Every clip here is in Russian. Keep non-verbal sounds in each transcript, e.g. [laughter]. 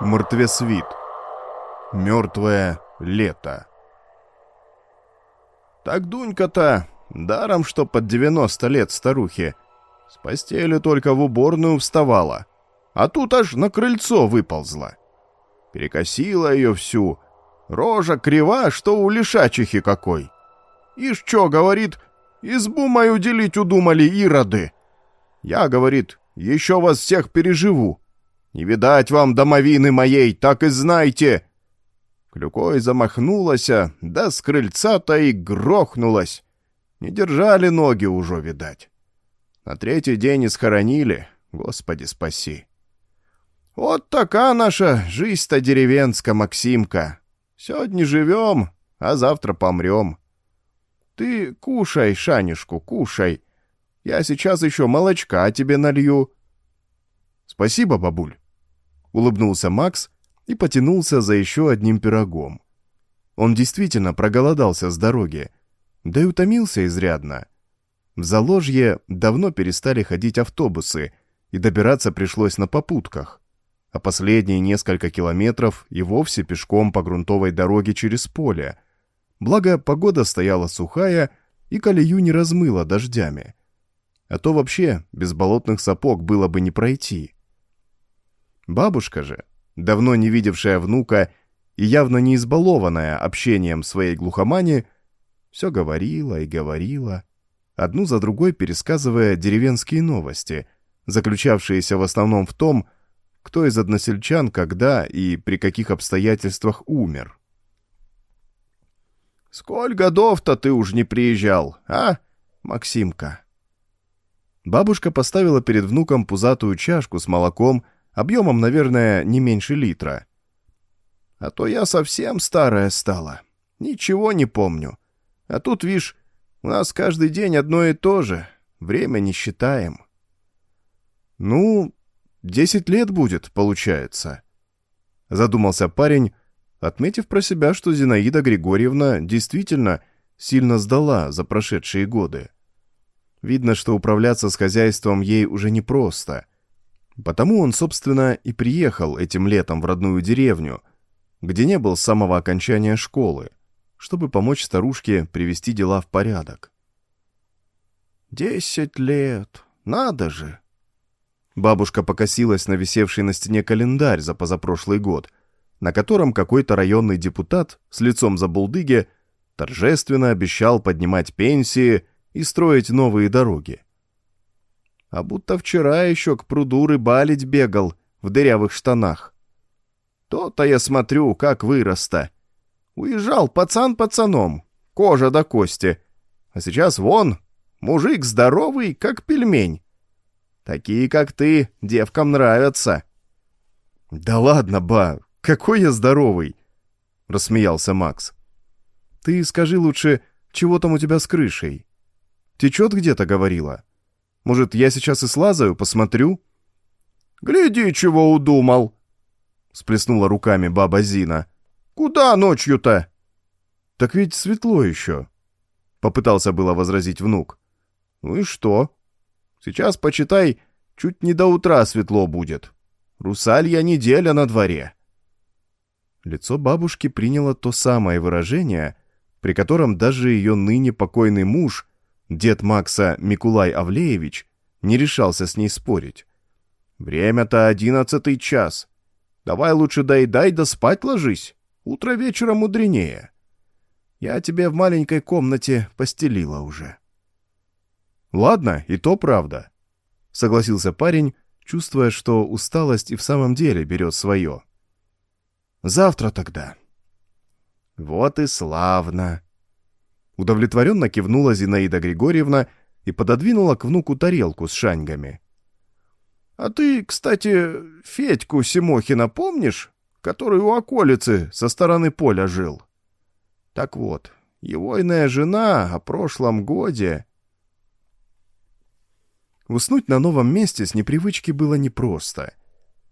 Мертвесвит. Мертвое лето. Так Дунька-то, даром что под 90 лет старухи, с постели только в уборную вставала, а тут аж на крыльцо выползла. Перекосила ее всю, рожа крива, что у лишачихи какой. Ишь чё, говорит, избу мою делить удумали ироды. Я, говорит, еще вас всех переживу. Не видать вам домовины моей, так и знайте. Клюкой замахнулась, да с крыльца-то и грохнулась. Не держали ноги уже, видать. На третий день и схоронили, господи спаси. Вот такая наша жизнь-то деревенская, Максимка. Сегодня живем, а завтра помрем. Ты кушай, Шанишку, кушай. Я сейчас еще молочка тебе налью. Спасибо, бабуль. Улыбнулся Макс и потянулся за еще одним пирогом. Он действительно проголодался с дороги, да и утомился изрядно. В Заложье давно перестали ходить автобусы, и добираться пришлось на попутках, а последние несколько километров и вовсе пешком по грунтовой дороге через поле. Благо, погода стояла сухая, и колею не размыло дождями. А то вообще без болотных сапог было бы не пройти. Бабушка же, давно не видевшая внука и явно не избалованная общением своей глухомани, все говорила и говорила, одну за другой пересказывая деревенские новости, заключавшиеся в основном в том, кто из односельчан когда и при каких обстоятельствах умер. «Сколь годов-то ты уж не приезжал, а, Максимка?» Бабушка поставила перед внуком пузатую чашку с молоком, объемом, наверное, не меньше литра. «А то я совсем старая стала, ничего не помню. А тут, видишь, у нас каждый день одно и то же, время не считаем». «Ну, десять лет будет, получается», — задумался парень, отметив про себя, что Зинаида Григорьевна действительно сильно сдала за прошедшие годы. Видно, что управляться с хозяйством ей уже непросто. Потому он, собственно, и приехал этим летом в родную деревню, где не был с самого окончания школы, чтобы помочь старушке привести дела в порядок. «Десять лет! Надо же!» Бабушка покосилась на висевший на стене календарь за позапрошлый год, на котором какой-то районный депутат с лицом за булдыги торжественно обещал поднимать пенсии и строить новые дороги. А будто вчера еще к пруду рыбалить бегал в дырявых штанах. То-то я смотрю, как вырос-то. Уезжал пацан пацаном, кожа до кости. А сейчас вон, мужик здоровый, как пельмень. Такие, как ты, девкам нравятся. «Да ладно, ба, какой я здоровый!» — рассмеялся Макс. «Ты скажи лучше, чего там у тебя с крышей?» Течет где-то, говорила. Может, я сейчас и слазаю, посмотрю?» «Гляди, чего удумал!» Сплеснула руками баба Зина. «Куда ночью-то?» «Так ведь светло еще», — попытался было возразить внук. «Ну и что? Сейчас, почитай, чуть не до утра светло будет. Русалья неделя на дворе». Лицо бабушки приняло то самое выражение, при котором даже ее ныне покойный муж Дед Макса Микулай Авлеевич не решался с ней спорить. «Время-то одиннадцатый час. Давай лучше доедай да спать ложись. Утро вечера мудренее. Я тебе в маленькой комнате постелила уже». «Ладно, и то правда», — согласился парень, чувствуя, что усталость и в самом деле берет свое. «Завтра тогда». «Вот и славно», Удовлетворенно кивнула Зинаида Григорьевна и пододвинула к внуку тарелку с шаньгами. «А ты, кстати, Федьку Симохина помнишь, который у околицы со стороны поля жил? Так вот, его иная жена о прошлом годе...» Уснуть на новом месте с непривычки было непросто.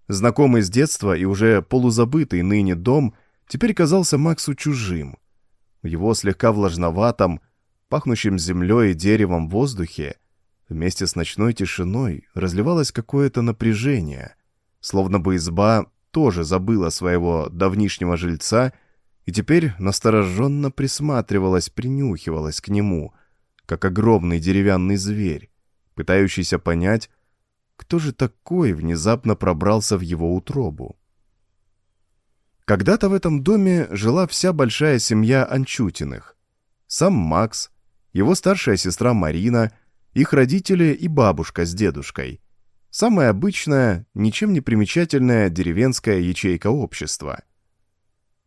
Знакомый с детства и уже полузабытый ныне дом теперь казался Максу чужим — в его слегка влажноватом, пахнущем землей и деревом воздухе, вместе с ночной тишиной разливалось какое-то напряжение, словно бы изба тоже забыла своего давнишнего жильца и теперь настороженно присматривалась, принюхивалась к нему, как огромный деревянный зверь, пытающийся понять, кто же такой внезапно пробрался в его утробу. Когда-то в этом доме жила вся большая семья Анчутиных. Сам Макс, его старшая сестра Марина, их родители и бабушка с дедушкой. Самая обычная, ничем не примечательная деревенская ячейка общества.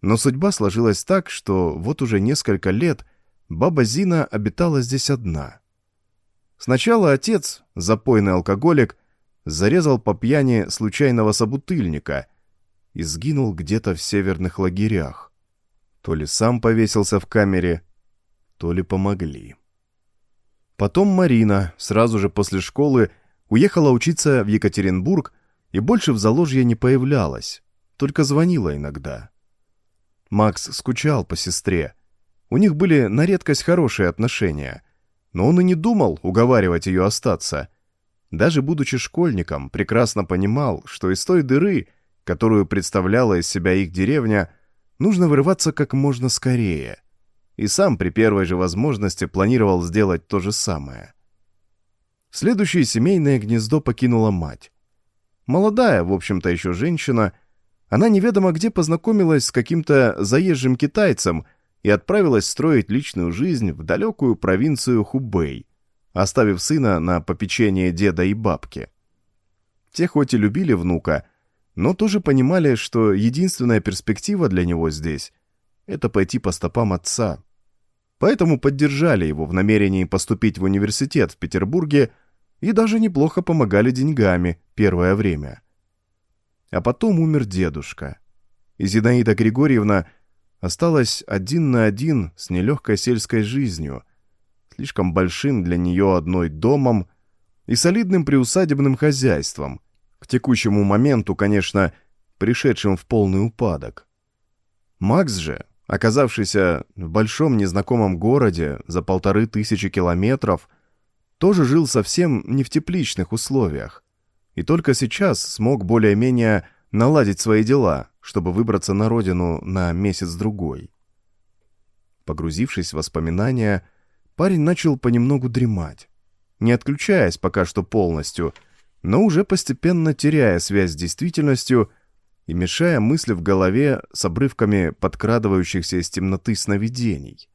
Но судьба сложилась так, что вот уже несколько лет баба Зина обитала здесь одна. Сначала отец, запойный алкоголик, зарезал по пьяни случайного собутыльника – и сгинул где-то в северных лагерях. То ли сам повесился в камере, то ли помогли. Потом Марина сразу же после школы уехала учиться в Екатеринбург и больше в Заложье не появлялась, только звонила иногда. Макс скучал по сестре. У них были на редкость хорошие отношения, но он и не думал уговаривать ее остаться. Даже будучи школьником, прекрасно понимал, что из той дыры – которую представляла из себя их деревня, нужно вырываться как можно скорее. И сам при первой же возможности планировал сделать то же самое. Следующее семейное гнездо покинула мать. Молодая, в общем-то, еще женщина, она неведомо где познакомилась с каким-то заезжим китайцем и отправилась строить личную жизнь в далекую провинцию Хубэй, оставив сына на попечение деда и бабки. Те хоть и любили внука, но тоже понимали, что единственная перспектива для него здесь — это пойти по стопам отца. Поэтому поддержали его в намерении поступить в университет в Петербурге и даже неплохо помогали деньгами первое время. А потом умер дедушка. И Зинаида Григорьевна осталась один на один с нелегкой сельской жизнью, слишком большим для нее одной домом и солидным приусадебным хозяйством — к текущему моменту, конечно, пришедшим в полный упадок. Макс же, оказавшийся в большом незнакомом городе за полторы тысячи километров, тоже жил совсем не в тепличных условиях. И только сейчас смог более-менее наладить свои дела, чтобы выбраться на родину на месяц-другой. Погрузившись в воспоминания, парень начал понемногу дремать, не отключаясь пока что полностью – но уже постепенно теряя связь с действительностью и мешая мысли в голове с обрывками подкрадывающихся из темноты сновидений.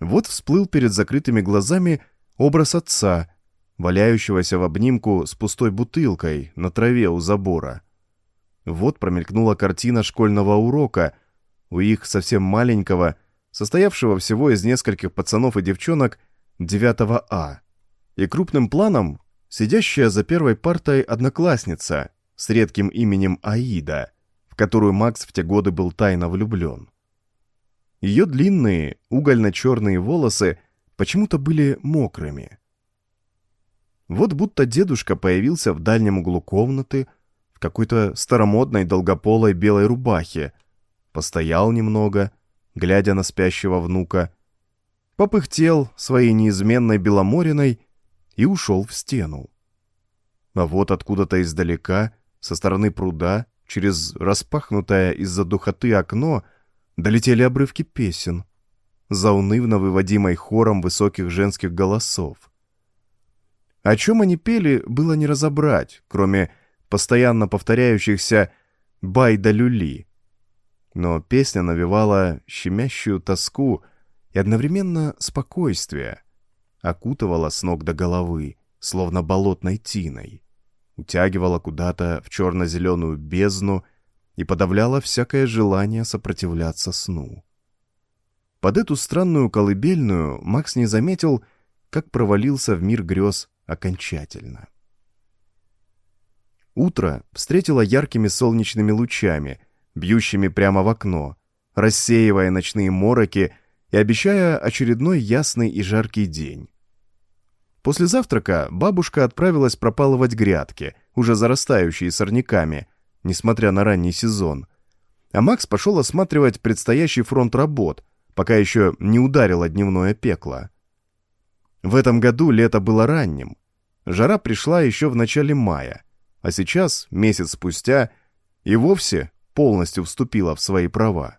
Вот всплыл перед закрытыми глазами образ отца, валяющегося в обнимку с пустой бутылкой на траве у забора. Вот промелькнула картина школьного урока у их совсем маленького, состоявшего всего из нескольких пацанов и девчонок 9 А. И крупным планом сидящая за первой партой одноклассница с редким именем Аида, в которую Макс в те годы был тайно влюблен. Ее длинные, угольно-черные волосы почему-то были мокрыми. Вот будто дедушка появился в дальнем углу комнаты в какой-то старомодной долгополой белой рубахе, постоял немного, глядя на спящего внука, попыхтел своей неизменной беломориной и ушел в стену. А вот откуда-то издалека, со стороны пруда, через распахнутое из-за духоты окно, долетели обрывки песен, заунывно выводимой хором высоких женских голосов. О чем они пели, было не разобрать, кроме постоянно повторяющихся «бай да люли». Но песня навевала щемящую тоску и одновременно спокойствие — окутывала с ног до головы, словно болотной тиной, утягивала куда-то в черно-зеленую бездну и подавляла всякое желание сопротивляться сну. Под эту странную колыбельную Макс не заметил, как провалился в мир грез окончательно. Утро встретило яркими солнечными лучами, бьющими прямо в окно, рассеивая ночные мороки и обещая очередной ясный и жаркий день. После завтрака бабушка отправилась пропалывать грядки, уже зарастающие сорняками, несмотря на ранний сезон. А Макс пошел осматривать предстоящий фронт работ, пока еще не ударило дневное пекло. В этом году лето было ранним. Жара пришла еще в начале мая, а сейчас, месяц спустя, и вовсе полностью вступила в свои права.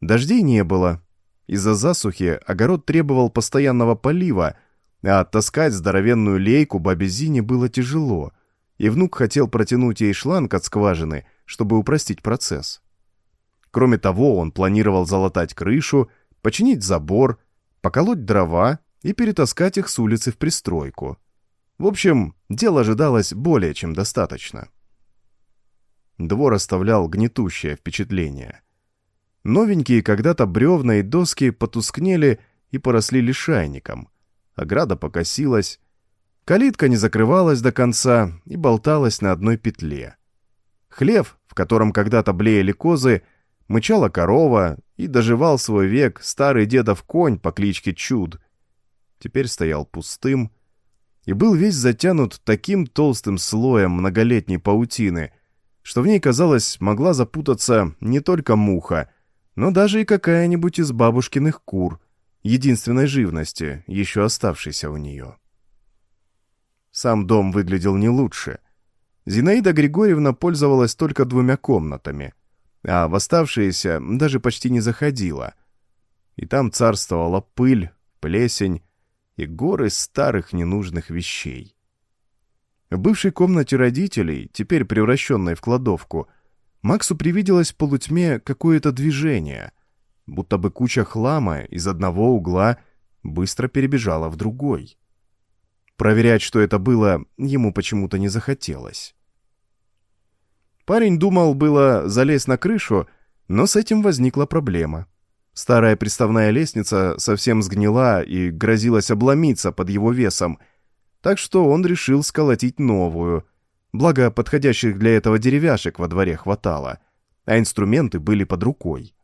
Дождей не было. Из-за засухи огород требовал постоянного полива, а таскать здоровенную лейку бабе Зине было тяжело, и внук хотел протянуть ей шланг от скважины, чтобы упростить процесс. Кроме того, он планировал залатать крышу, починить забор, поколоть дрова и перетаскать их с улицы в пристройку. В общем, дел ожидалось более чем достаточно. Двор оставлял гнетущее впечатление. Новенькие когда-то бревна и доски потускнели и поросли лишайником. Ограда покосилась. Калитка не закрывалась до конца и болталась на одной петле. Хлев, в котором когда-то блеяли козы, мычала корова и доживал свой век старый дедов конь по кличке Чуд. Теперь стоял пустым и был весь затянут таким толстым слоем многолетней паутины, что в ней, казалось, могла запутаться не только муха, но даже и какая-нибудь из бабушкиных кур, единственной живности, еще оставшейся у нее. Сам дом выглядел не лучше. Зинаида Григорьевна пользовалась только двумя комнатами, а в оставшиеся даже почти не заходила. И там царствовала пыль, плесень и горы старых ненужных вещей. В бывшей комнате родителей, теперь превращенной в кладовку, Максу привиделось в полутьме какое-то движение, будто бы куча хлама из одного угла быстро перебежала в другой. Проверять, что это было, ему почему-то не захотелось. Парень думал было залезть на крышу, но с этим возникла проблема. Старая приставная лестница совсем сгнила и грозилась обломиться под его весом — так что он решил сколотить новую. Благо, подходящих для этого деревяшек во дворе хватало, а инструменты были под рукой.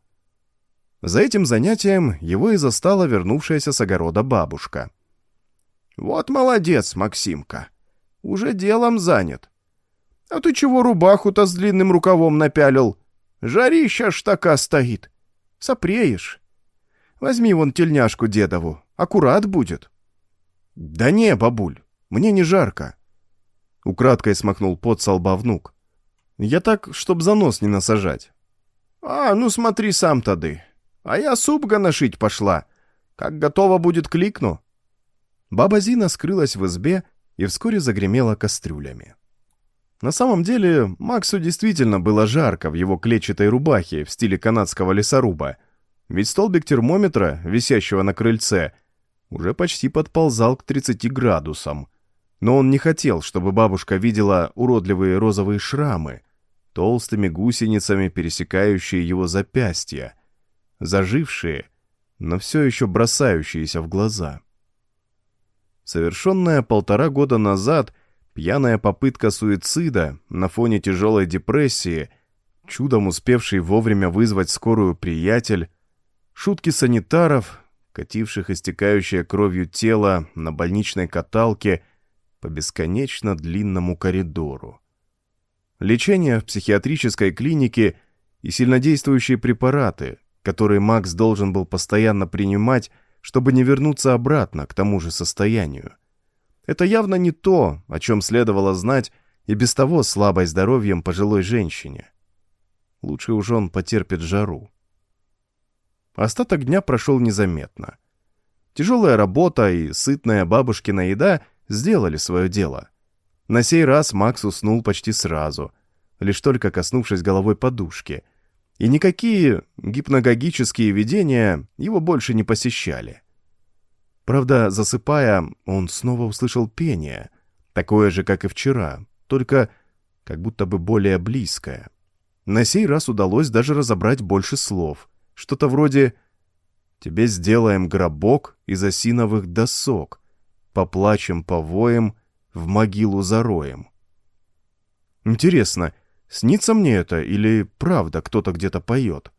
За этим занятием его и застала вернувшаяся с огорода бабушка. «Вот молодец, Максимка, уже делом занят. А ты чего рубаху-то с длинным рукавом напялил? Жарища ж така стоит. Сопреешь. Возьми вон тельняшку дедову, аккурат будет». «Да не, бабуль, мне не жарко. Украдкой смахнул пот со лба внук. Я так, чтоб за нос не насажать. А, ну смотри сам тады. А я суп гоношить пошла. Как готово будет, кликну. Баба Зина скрылась в избе и вскоре загремела кастрюлями. На самом деле, Максу действительно было жарко в его клетчатой рубахе в стиле канадского лесоруба, ведь столбик термометра, висящего на крыльце, уже почти подползал к 30 градусам, но он не хотел, чтобы бабушка видела уродливые розовые шрамы, толстыми гусеницами пересекающие его запястья, зажившие, но все еще бросающиеся в глаза. Совершенная полтора года назад пьяная попытка суицида на фоне тяжелой депрессии, чудом успевший вовремя вызвать скорую приятель, шутки санитаров, кативших истекающее кровью тело на больничной каталке — по бесконечно длинному коридору. Лечение в психиатрической клинике и сильнодействующие препараты, которые Макс должен был постоянно принимать, чтобы не вернуться обратно к тому же состоянию. Это явно не то, о чем следовало знать и без того слабой здоровьем пожилой женщине. Лучше уж он потерпит жару. Остаток дня прошел незаметно. Тяжелая работа и сытная бабушкина еда сделали свое дело. На сей раз Макс уснул почти сразу, лишь только коснувшись головой подушки, и никакие гипногогические видения его больше не посещали. Правда, засыпая, он снова услышал пение, такое же, как и вчера, только как будто бы более близкое. На сей раз удалось даже разобрать больше слов, что-то вроде «Тебе сделаем гробок из осиновых досок», поплачем, повоем, в могилу зароем. Интересно, снится мне это или правда кто-то где-то поет?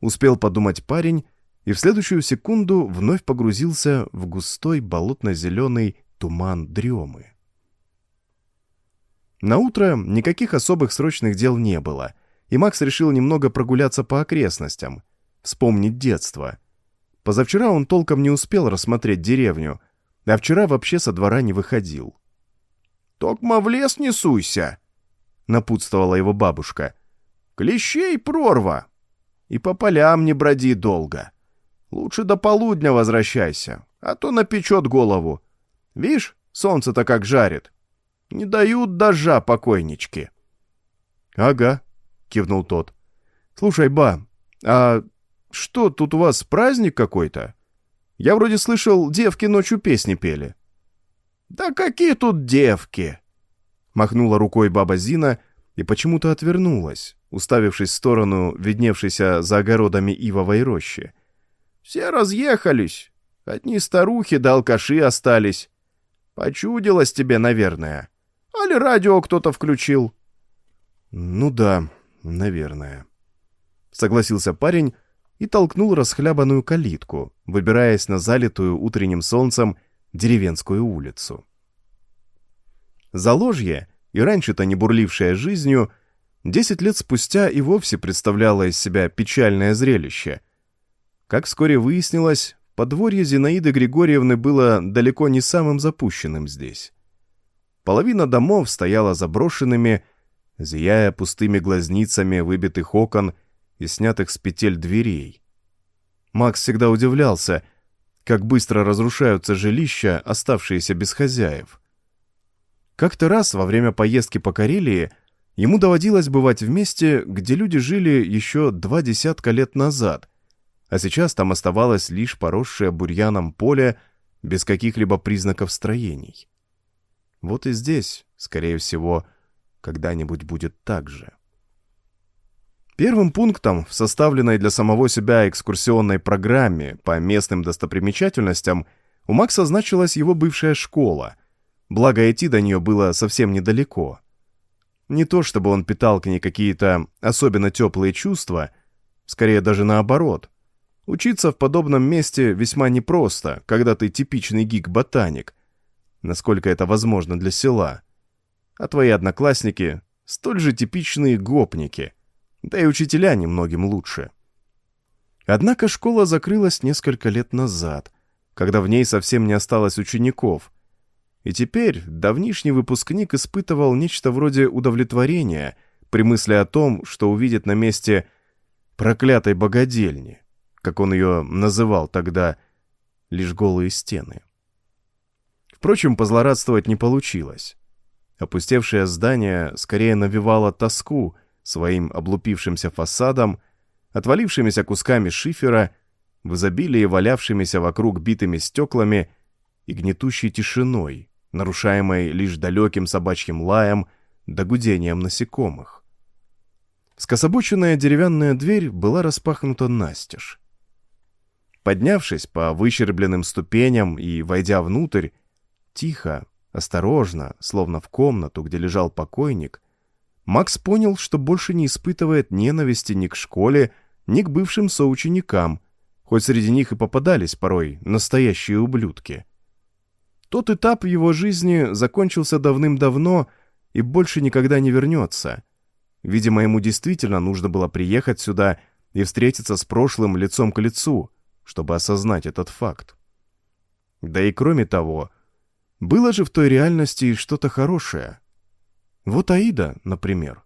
Успел подумать парень, и в следующую секунду вновь погрузился в густой болотно-зеленый туман дремы. На утро никаких особых срочных дел не было, и Макс решил немного прогуляться по окрестностям, вспомнить детство. Позавчера он толком не успел рассмотреть деревню, а вчера вообще со двора не выходил. «Токма в лес не суйся!» напутствовала его бабушка. «Клещей прорва! И по полям не броди долго. Лучше до полудня возвращайся, а то напечет голову. Вишь, солнце-то как жарит. Не дают дождя покойнички». «Ага», — кивнул тот. «Слушай, ба, а что, тут у вас праздник какой-то? Я вроде слышал, девки ночью песни пели». «Да какие тут девки?» Махнула рукой баба Зина и почему-то отвернулась, уставившись в сторону видневшейся за огородами ивовой рощи. «Все разъехались. Одни старухи да алкаши остались. Почудилось тебе, наверное. Али радио кто-то включил?» «Ну да, наверное», — согласился парень и толкнул расхлябанную калитку, выбираясь на залитую утренним солнцем деревенскую улицу. Заложье, и раньше-то не бурлившее жизнью, десять лет спустя и вовсе представляло из себя печальное зрелище. Как вскоре выяснилось, подворье Зинаиды Григорьевны было далеко не самым запущенным здесь. Половина домов стояла заброшенными, зияя пустыми глазницами выбитых окон и снятых с петель дверей. Макс всегда удивлялся, как быстро разрушаются жилища, оставшиеся без хозяев. Как-то раз во время поездки по Карелии ему доводилось бывать в месте, где люди жили еще два десятка лет назад, а сейчас там оставалось лишь поросшее бурьяном поле без каких-либо признаков строений. Вот и здесь, скорее всего, когда-нибудь будет так же. Первым пунктом в составленной для самого себя экскурсионной программе по местным достопримечательностям у Макса значилась его бывшая школа, благо идти до нее было совсем недалеко. Не то чтобы он питал к ней какие-то особенно теплые чувства, скорее даже наоборот. Учиться в подобном месте весьма непросто, когда ты типичный гик-ботаник, насколько это возможно для села. А твои одноклассники — столь же типичные гопники — да и учителя немногим лучше. Однако школа закрылась несколько лет назад, когда в ней совсем не осталось учеников, и теперь давнишний выпускник испытывал нечто вроде удовлетворения при мысли о том, что увидит на месте проклятой богадельни, как он ее называл тогда, лишь голые стены. Впрочем, позлорадствовать не получилось. Опустевшее здание скорее навевало тоску — своим облупившимся фасадом, отвалившимися кусками шифера, в изобилии валявшимися вокруг битыми стеклами и гнетущей тишиной, нарушаемой лишь далеким собачьим лаем да гудением насекомых. Скособоченная деревянная дверь была распахнута настежь. Поднявшись по выщербленным ступеням и войдя внутрь, тихо, осторожно, словно в комнату, где лежал покойник, Макс понял, что больше не испытывает ненависти ни к школе, ни к бывшим соученикам, хоть среди них и попадались порой настоящие ублюдки. Тот этап в его жизни закончился давным-давно и больше никогда не вернется. Видимо, ему действительно нужно было приехать сюда и встретиться с прошлым лицом к лицу, чтобы осознать этот факт. Да и кроме того, было же в той реальности что-то хорошее — вот Аида, например.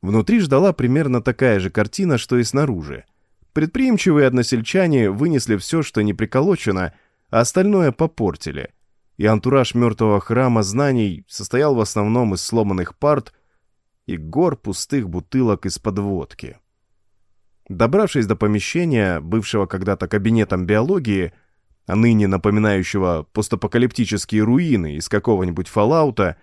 Внутри ждала примерно такая же картина, что и снаружи. Предприимчивые односельчане вынесли все, что не приколочено, а остальное попортили. И антураж мертвого храма знаний состоял в основном из сломанных парт и гор пустых бутылок из-под водки. Добравшись до помещения, бывшего когда-то кабинетом биологии, а ныне напоминающего постапокалиптические руины из какого-нибудь фоллаута,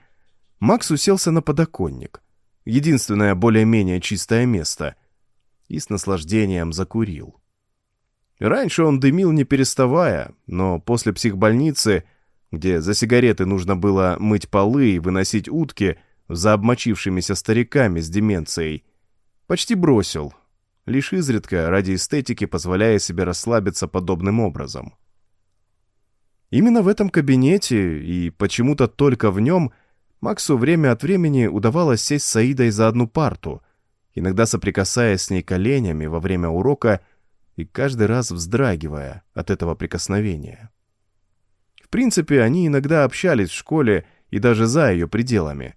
Макс уселся на подоконник, единственное более-менее чистое место, и с наслаждением закурил. Раньше он дымил не переставая, но после психбольницы, где за сигареты нужно было мыть полы и выносить утки за обмочившимися стариками с деменцией, почти бросил, лишь изредка ради эстетики позволяя себе расслабиться подобным образом. Именно в этом кабинете и почему-то только в нем – Максу время от времени удавалось сесть с Аидой за одну парту, иногда соприкасаясь с ней коленями во время урока и каждый раз вздрагивая от этого прикосновения. В принципе, они иногда общались в школе и даже за ее пределами.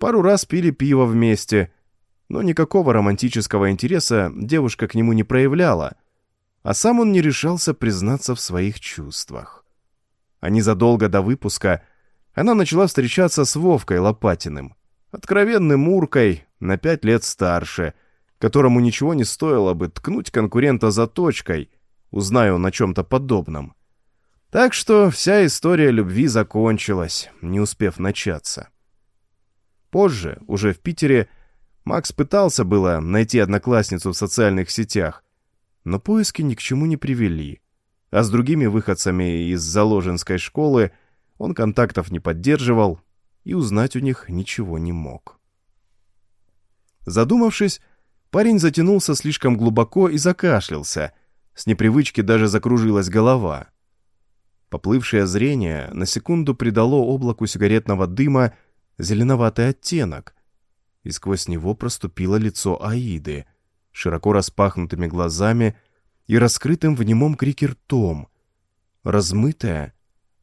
Пару раз пили пиво вместе, но никакого романтического интереса девушка к нему не проявляла, а сам он не решался признаться в своих чувствах. А незадолго до выпуска она начала встречаться с Вовкой Лопатиным, откровенным уркой на пять лет старше, которому ничего не стоило бы ткнуть конкурента за точкой, узнаю на чем-то подобном. Так что вся история любви закончилась, не успев начаться. Позже, уже в Питере, Макс пытался было найти одноклассницу в социальных сетях, но поиски ни к чему не привели, а с другими выходцами из Заложенской школы он контактов не поддерживал и узнать у них ничего не мог. Задумавшись, парень затянулся слишком глубоко и закашлялся, с непривычки даже закружилась голова — Поплывшее зрение на секунду придало облаку сигаретного дыма зеленоватый оттенок, и сквозь него проступило лицо Аиды, широко распахнутыми глазами и раскрытым в немом крике ртом, размытое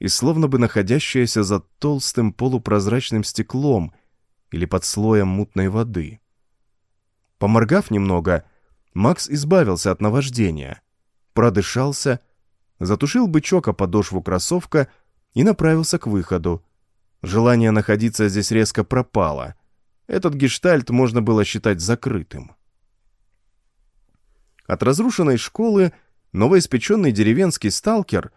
и словно бы находящееся за толстым полупрозрачным стеклом или под слоем мутной воды. Поморгав немного, Макс избавился от наваждения, продышался затушил бычок о подошву кроссовка и направился к выходу. Желание находиться здесь резко пропало. Этот гештальт можно было считать закрытым. От разрушенной школы новоиспеченный деревенский сталкер,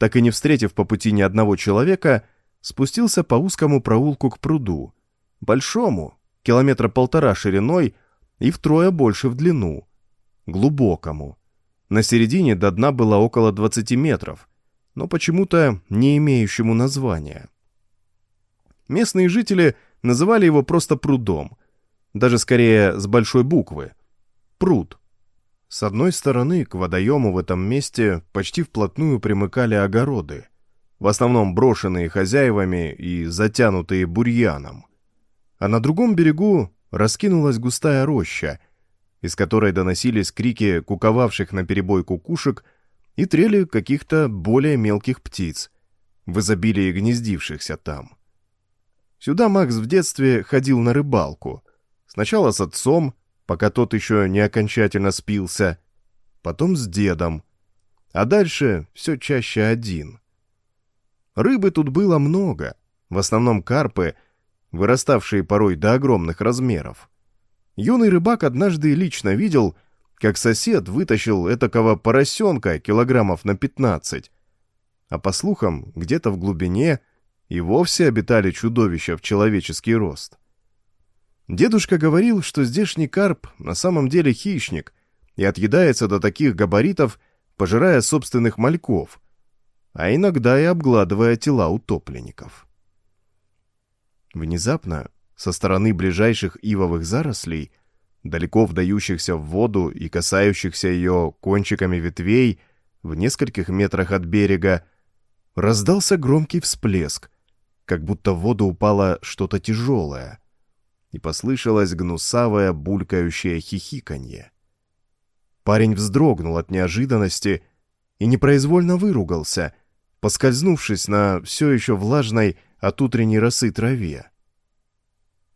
так и не встретив по пути ни одного человека, спустился по узкому проулку к пруду, большому, километра полтора шириной и втрое больше в длину, глубокому. На середине до дна было около 20 метров, но почему-то не имеющему названия. Местные жители называли его просто прудом, даже скорее с большой буквы. Пруд. С одной стороны к водоему в этом месте почти вплотную примыкали огороды, в основном брошенные хозяевами и затянутые бурьяном. А на другом берегу раскинулась густая роща — из которой доносились крики куковавших на перебой кукушек и трели каких-то более мелких птиц, в изобилии гнездившихся там. Сюда Макс в детстве ходил на рыбалку. Сначала с отцом, пока тот еще не окончательно спился, потом с дедом, а дальше все чаще один. Рыбы тут было много, в основном карпы, выраставшие порой до огромных размеров. Юный рыбак однажды лично видел, как сосед вытащил этакого поросенка килограммов на 15. А по слухам, где-то в глубине и вовсе обитали чудовища в человеческий рост. Дедушка говорил, что здешний карп на самом деле хищник и отъедается до таких габаритов, пожирая собственных мальков, а иногда и обгладывая тела утопленников. Внезапно со стороны ближайших ивовых зарослей, далеко вдающихся в воду и касающихся ее кончиками ветвей в нескольких метрах от берега, раздался громкий всплеск, как будто в воду упало что-то тяжелое, и послышалось гнусавое булькающее хихиканье. Парень вздрогнул от неожиданности и непроизвольно выругался, поскользнувшись на все еще влажной от утренней росы траве.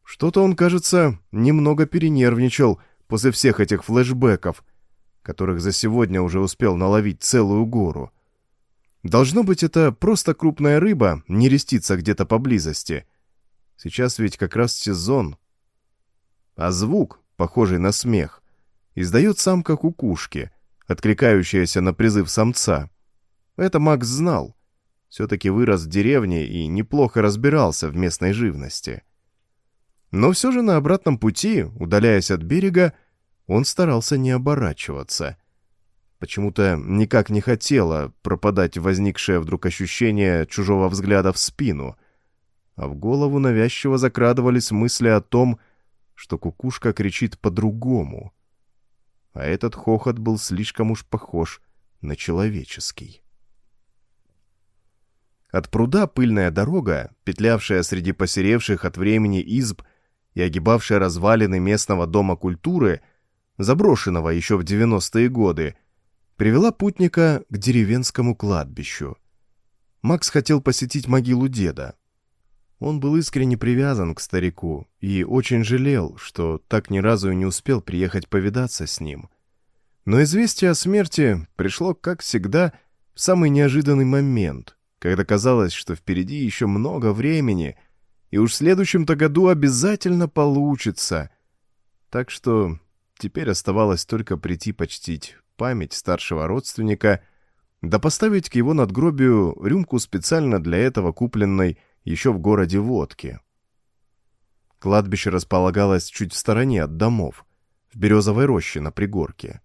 Что-то он, кажется, немного перенервничал после всех этих флешбеков, которых за сегодня уже успел наловить целую гору. Должно быть, это просто крупная рыба не рестится где-то поблизости. Сейчас ведь как раз сезон. А звук, похожий на смех, издает самка кукушки, откликающаяся на призыв самца. Это Макс знал. Все-таки вырос в деревне и неплохо разбирался в местной живности. — но все же на обратном пути, удаляясь от берега, он старался не оборачиваться. Почему-то никак не хотело пропадать возникшее вдруг ощущение чужого взгляда в спину, а в голову навязчиво закрадывались мысли о том, что кукушка кричит по-другому. А этот хохот был слишком уж похож на человеческий. От пруда пыльная дорога, петлявшая среди посеревших от времени изб, и огибавшая развалины местного дома культуры, заброшенного еще в 90-е годы, привела путника к деревенскому кладбищу. Макс хотел посетить могилу деда. Он был искренне привязан к старику и очень жалел, что так ни разу и не успел приехать повидаться с ним. Но известие о смерти пришло, как всегда, в самый неожиданный момент, когда казалось, что впереди еще много времени, и уж в следующем-то году обязательно получится. Так что теперь оставалось только прийти почтить память старшего родственника, да поставить к его надгробию рюмку специально для этого купленной еще в городе водки. Кладбище располагалось чуть в стороне от домов, в березовой роще на пригорке.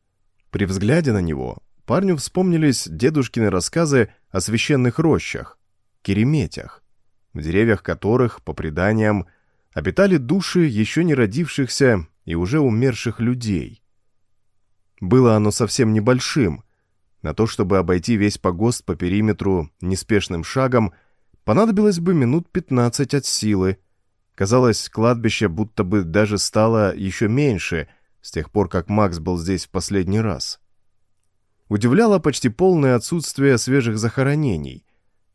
При взгляде на него парню вспомнились дедушкины рассказы о священных рощах, кереметях, в деревьях которых, по преданиям, обитали души еще не родившихся и уже умерших людей. Было оно совсем небольшим. На то, чтобы обойти весь погост по периметру неспешным шагом, понадобилось бы минут 15 от силы. Казалось, кладбище будто бы даже стало еще меньше с тех пор, как Макс был здесь в последний раз. Удивляло почти полное отсутствие свежих захоронений,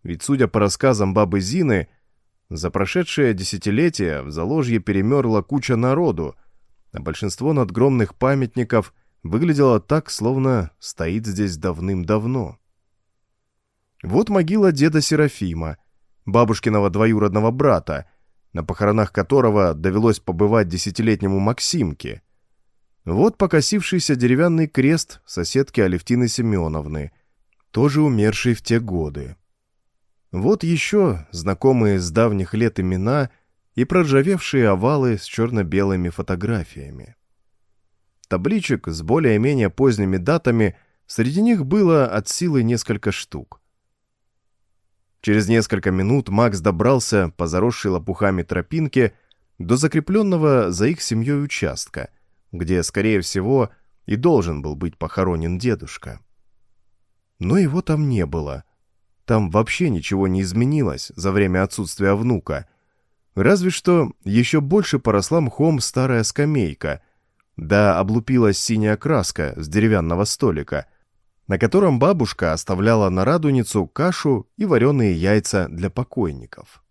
ведь, судя по рассказам бабы Зины, за прошедшее десятилетие в Заложье перемерла куча народу, а большинство надгромных памятников выглядело так, словно стоит здесь давным-давно. Вот могила деда Серафима, бабушкиного двоюродного брата, на похоронах которого довелось побывать десятилетнему Максимке. Вот покосившийся деревянный крест соседки Алевтины Семеновны, тоже умершей в те годы. Вот еще знакомые с давних лет имена и проржавевшие овалы с черно-белыми фотографиями. Табличек с более-менее поздними датами среди них было от силы несколько штук. Через несколько минут Макс добрался по заросшей лопухами тропинке до закрепленного за их семьей участка, где, скорее всего, и должен был быть похоронен дедушка. Но его там не было — там вообще ничего не изменилось за время отсутствия внука. Разве что еще больше поросла мхом старая скамейка, да облупилась синяя краска с деревянного столика, на котором бабушка оставляла на радуницу кашу и вареные яйца для покойников.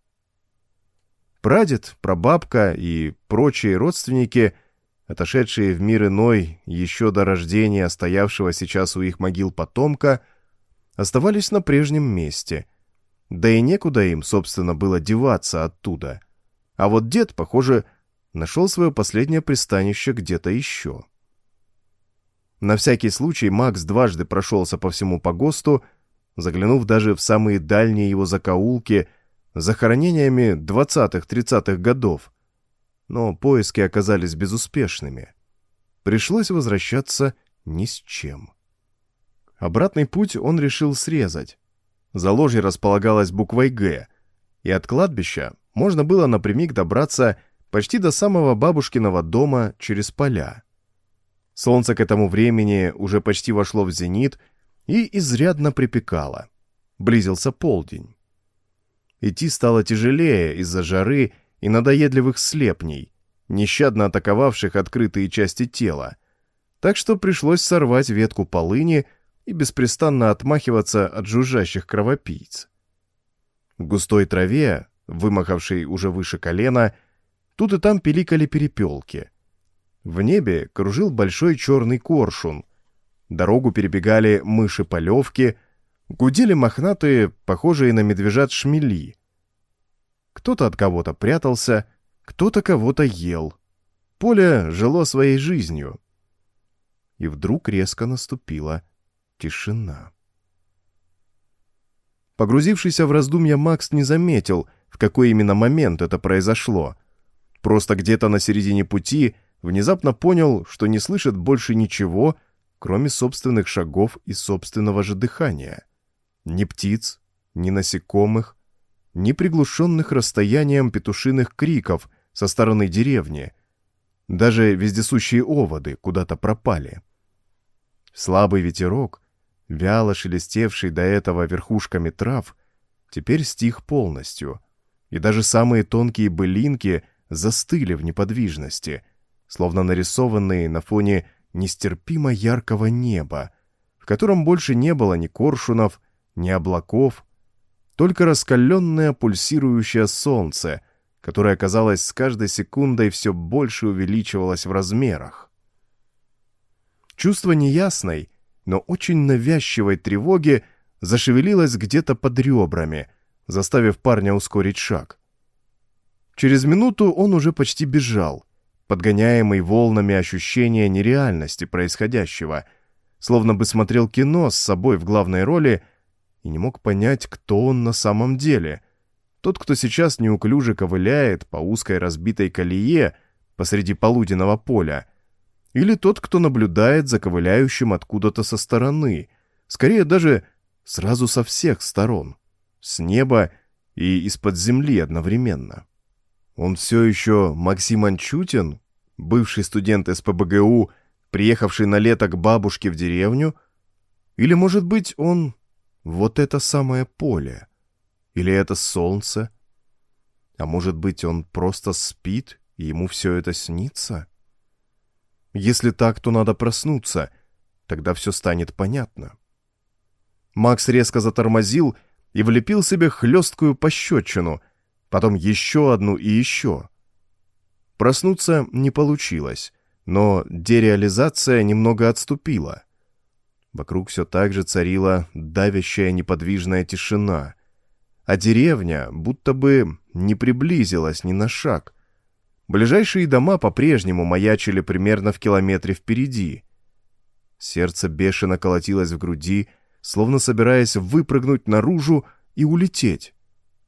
Прадед, прабабка и прочие родственники, отошедшие в мир иной еще до рождения стоявшего сейчас у их могил потомка, — оставались на прежнем месте. Да и некуда им, собственно, было деваться оттуда. А вот дед, похоже, нашел свое последнее пристанище где-то еще. На всякий случай Макс дважды прошелся по всему погосту, заглянув даже в самые дальние его закоулки с захоронениями 20-30-х годов. Но поиски оказались безуспешными. Пришлось возвращаться ни с чем. Обратный путь он решил срезать. Заложье располагалось буквой «Г», и от кладбища можно было напрямик добраться почти до самого бабушкиного дома через поля. Солнце к этому времени уже почти вошло в зенит и изрядно припекало. Близился полдень. Идти стало тяжелее из-за жары и надоедливых слепней, нещадно атаковавших открытые части тела, так что пришлось сорвать ветку полыни, и беспрестанно отмахиваться от жужжащих кровопийц. В густой траве, вымахавшей уже выше колена, тут и там пиликали перепелки. В небе кружил большой черный коршун. Дорогу перебегали мыши-полевки, гудели мохнатые, похожие на медвежат шмели. Кто-то от кого-то прятался, кто-то кого-то ел. Поле жило своей жизнью. И вдруг резко наступила Тишина. Погрузившийся в раздумья Макс не заметил, в какой именно момент это произошло. Просто где-то на середине пути внезапно понял, что не слышит больше ничего, кроме собственных шагов и собственного же дыхания. Ни птиц, ни насекомых, ни приглушенных расстоянием петушиных криков со стороны деревни. Даже вездесущие оводы куда-то пропали. Слабый ветерок вяло шелестевший до этого верхушками трав, теперь стих полностью, и даже самые тонкие былинки застыли в неподвижности, словно нарисованные на фоне нестерпимо яркого неба, в котором больше не было ни коршунов, ни облаков, только раскаленное пульсирующее солнце, которое, казалось, с каждой секундой все больше увеличивалось в размерах. Чувство неясной, но очень навязчивой тревоги зашевелилось где-то под ребрами, заставив парня ускорить шаг. Через минуту он уже почти бежал, подгоняемый волнами ощущения нереальности происходящего, словно бы смотрел кино с собой в главной роли и не мог понять, кто он на самом деле. Тот, кто сейчас неуклюже ковыляет по узкой разбитой колее посреди полуденного поля, или тот, кто наблюдает за ковыляющим откуда-то со стороны, скорее даже сразу со всех сторон, с неба и из-под земли одновременно. Он все еще Максим Анчутин, бывший студент СПБГУ, приехавший на лето к бабушке в деревню? Или, может быть, он вот это самое поле? Или это солнце? А может быть, он просто спит, и ему все это снится? Если так, то надо проснуться, тогда все станет понятно. Макс резко затормозил и влепил себе хлесткую пощечину — потом еще одну и еще. Проснуться не получилось, но дереализация немного отступила. Вокруг все так же царила давящая неподвижная тишина, а деревня будто бы не приблизилась ни на шаг. Ближайшие дома по-прежнему маячили примерно в километре впереди. Сердце бешено колотилось в груди, словно собираясь выпрыгнуть наружу и улететь.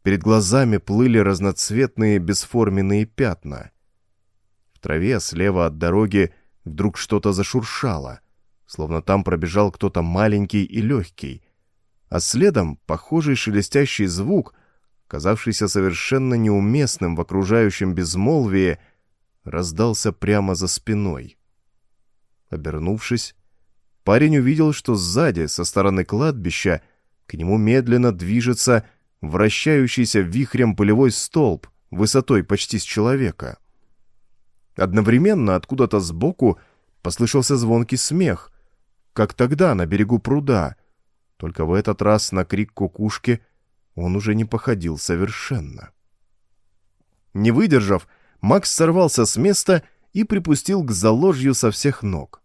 Перед глазами плыли разноцветные бесформенные пятна. В траве слева от дороги вдруг что-то зашуршало, словно там пробежал кто-то маленький и легкий, а следом похожий шелестящий звук, казавшийся совершенно неуместным в окружающем безмолвии, раздался прямо за спиной. Обернувшись, парень увидел, что сзади, со стороны кладбища, к нему медленно движется вращающийся вихрем полевой столб высотой почти с человека. Одновременно откуда-то сбоку послышался звонкий смех, как тогда на берегу пруда, только в этот раз на крик кукушки он уже не походил совершенно. Не выдержав, Макс сорвался с места и припустил к заложью со всех ног.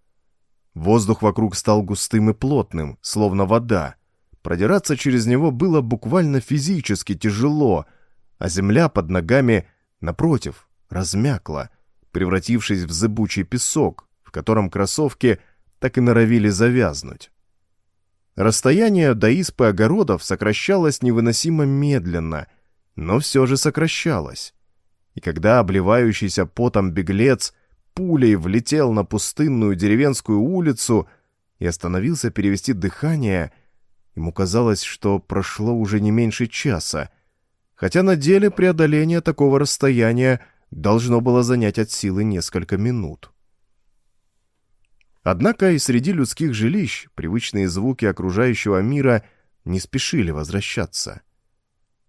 Воздух вокруг стал густым и плотным, словно вода, Продираться через него было буквально физически тяжело, а земля под ногами, напротив, размякла, превратившись в зыбучий песок, в котором кроссовки так и норовили завязнуть. Расстояние до испы огородов сокращалось невыносимо медленно, но все же сокращалось. И когда обливающийся потом беглец пулей влетел на пустынную деревенскую улицу и остановился перевести дыхание, Ему казалось, что прошло уже не меньше часа, хотя на деле преодоление такого расстояния должно было занять от силы несколько минут. Однако и среди людских жилищ привычные звуки окружающего мира не спешили возвращаться.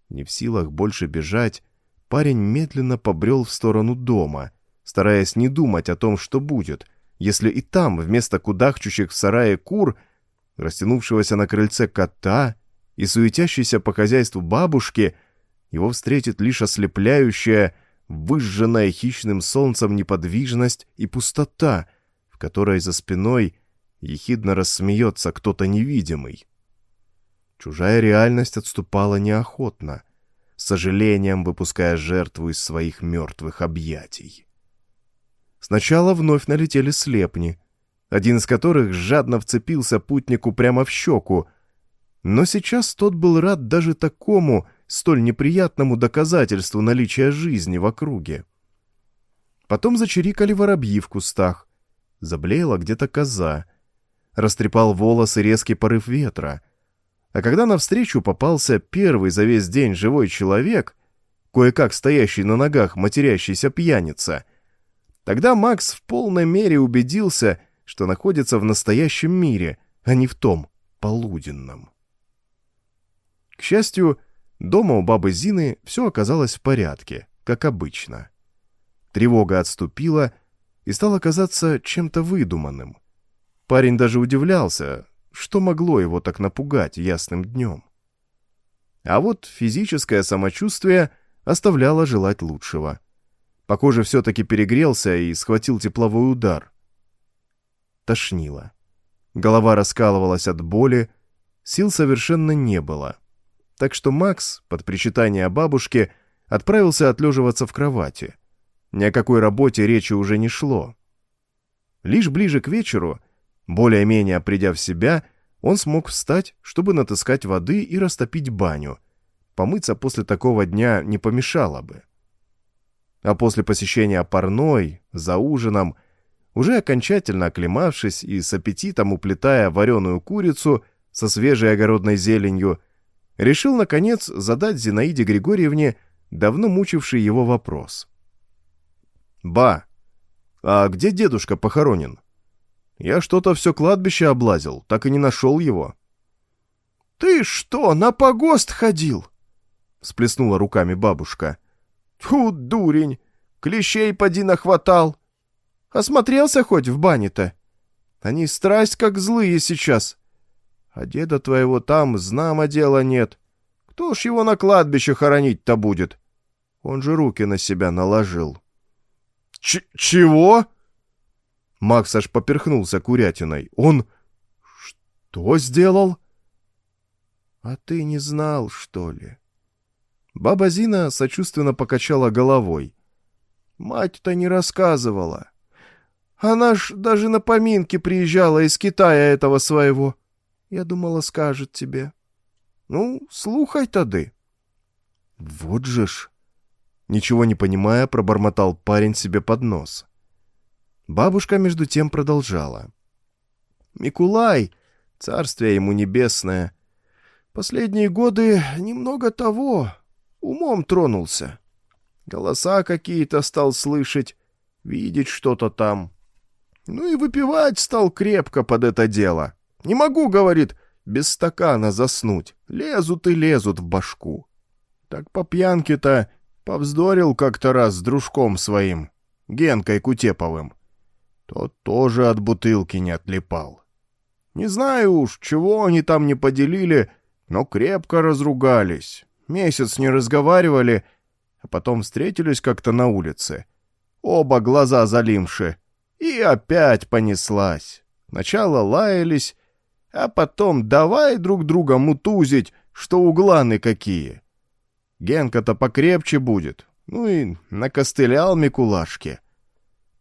Не в силах больше бежать, парень медленно побрел в сторону дома, стараясь не думать о том, что будет, если и там вместо кудахчущих в сарае кур — растянувшегося на крыльце кота и суетящейся по хозяйству бабушки, его встретит лишь ослепляющая, выжженная хищным солнцем неподвижность и пустота, в которой за спиной ехидно рассмеется кто-то невидимый. Чужая реальность отступала неохотно, с сожалением выпуская жертву из своих мертвых объятий. Сначала вновь налетели слепни — один из которых жадно вцепился путнику прямо в щеку. Но сейчас тот был рад даже такому, столь неприятному доказательству наличия жизни в округе. Потом зачирикали воробьи в кустах. Заблеяла где-то коза. Растрепал волосы резкий порыв ветра. А когда навстречу попался первый за весь день живой человек, кое-как стоящий на ногах матерящийся пьяница, тогда Макс в полной мере убедился — что находится в настоящем мире, а не в том полуденном. К счастью, дома у бабы Зины все оказалось в порядке, как обычно. Тревога отступила и стала казаться чем-то выдуманным. Парень даже удивлялся, что могло его так напугать ясным днем. А вот физическое самочувствие оставляло желать лучшего. По коже все-таки перегрелся и схватил тепловой удар. Тошнило. Голова раскалывалась от боли, сил совершенно не было. Так что Макс, под причитание бабушки, отправился отлеживаться в кровати. Ни о какой работе речи уже не шло. Лишь ближе к вечеру, более-менее придя в себя, он смог встать, чтобы натыскать воды и растопить баню. Помыться после такого дня не помешало бы. А после посещения парной, за ужином, уже окончательно оклемавшись и с аппетитом уплетая вареную курицу со свежей огородной зеленью, решил, наконец, задать Зинаиде Григорьевне давно мучивший его вопрос. «Ба, а где дедушка похоронен? Я что-то все кладбище облазил, так и не нашел его». «Ты что, на погост ходил?» — всплеснула руками бабушка. «Тьфу, дурень! Клещей поди нахватал! Осмотрелся хоть в бане-то? Они страсть как злые сейчас. А деда твоего там, знамо дела нет. Кто ж его на кладбище хоронить-то будет? Он же руки на себя наложил. Ч «Чего?» Макс аж поперхнулся курятиной. «Он что сделал?» «А ты не знал, что ли?» Баба Зина сочувственно покачала головой. «Мать-то не рассказывала. Она ж даже на поминки приезжала из Китая этого своего. Я думала, скажет тебе. Ну, слухай тады». «Вот же ж!» Ничего не понимая, пробормотал парень себе под нос. Бабушка между тем продолжала. «Микулай, царствие ему небесное, последние годы немного того, умом тронулся. Голоса какие-то стал слышать, видеть что-то там. Ну и выпивать стал крепко под это дело. Не могу, говорит, без стакана заснуть. Лезут и лезут в башку. Так по пьянке-то повздорил как-то раз с дружком своим, Генкой Кутеповым. Тот тоже от бутылки не отлипал. Не знаю уж, чего они там не поделили, но крепко разругались. Месяц не разговаривали, а потом встретились как-то на улице. Оба глаза залимши. И опять понеслась. Сначала лаялись, а потом давай друг друга мутузить, что угланы какие. Генка-то покрепче будет. Ну и накостылял Микулашке.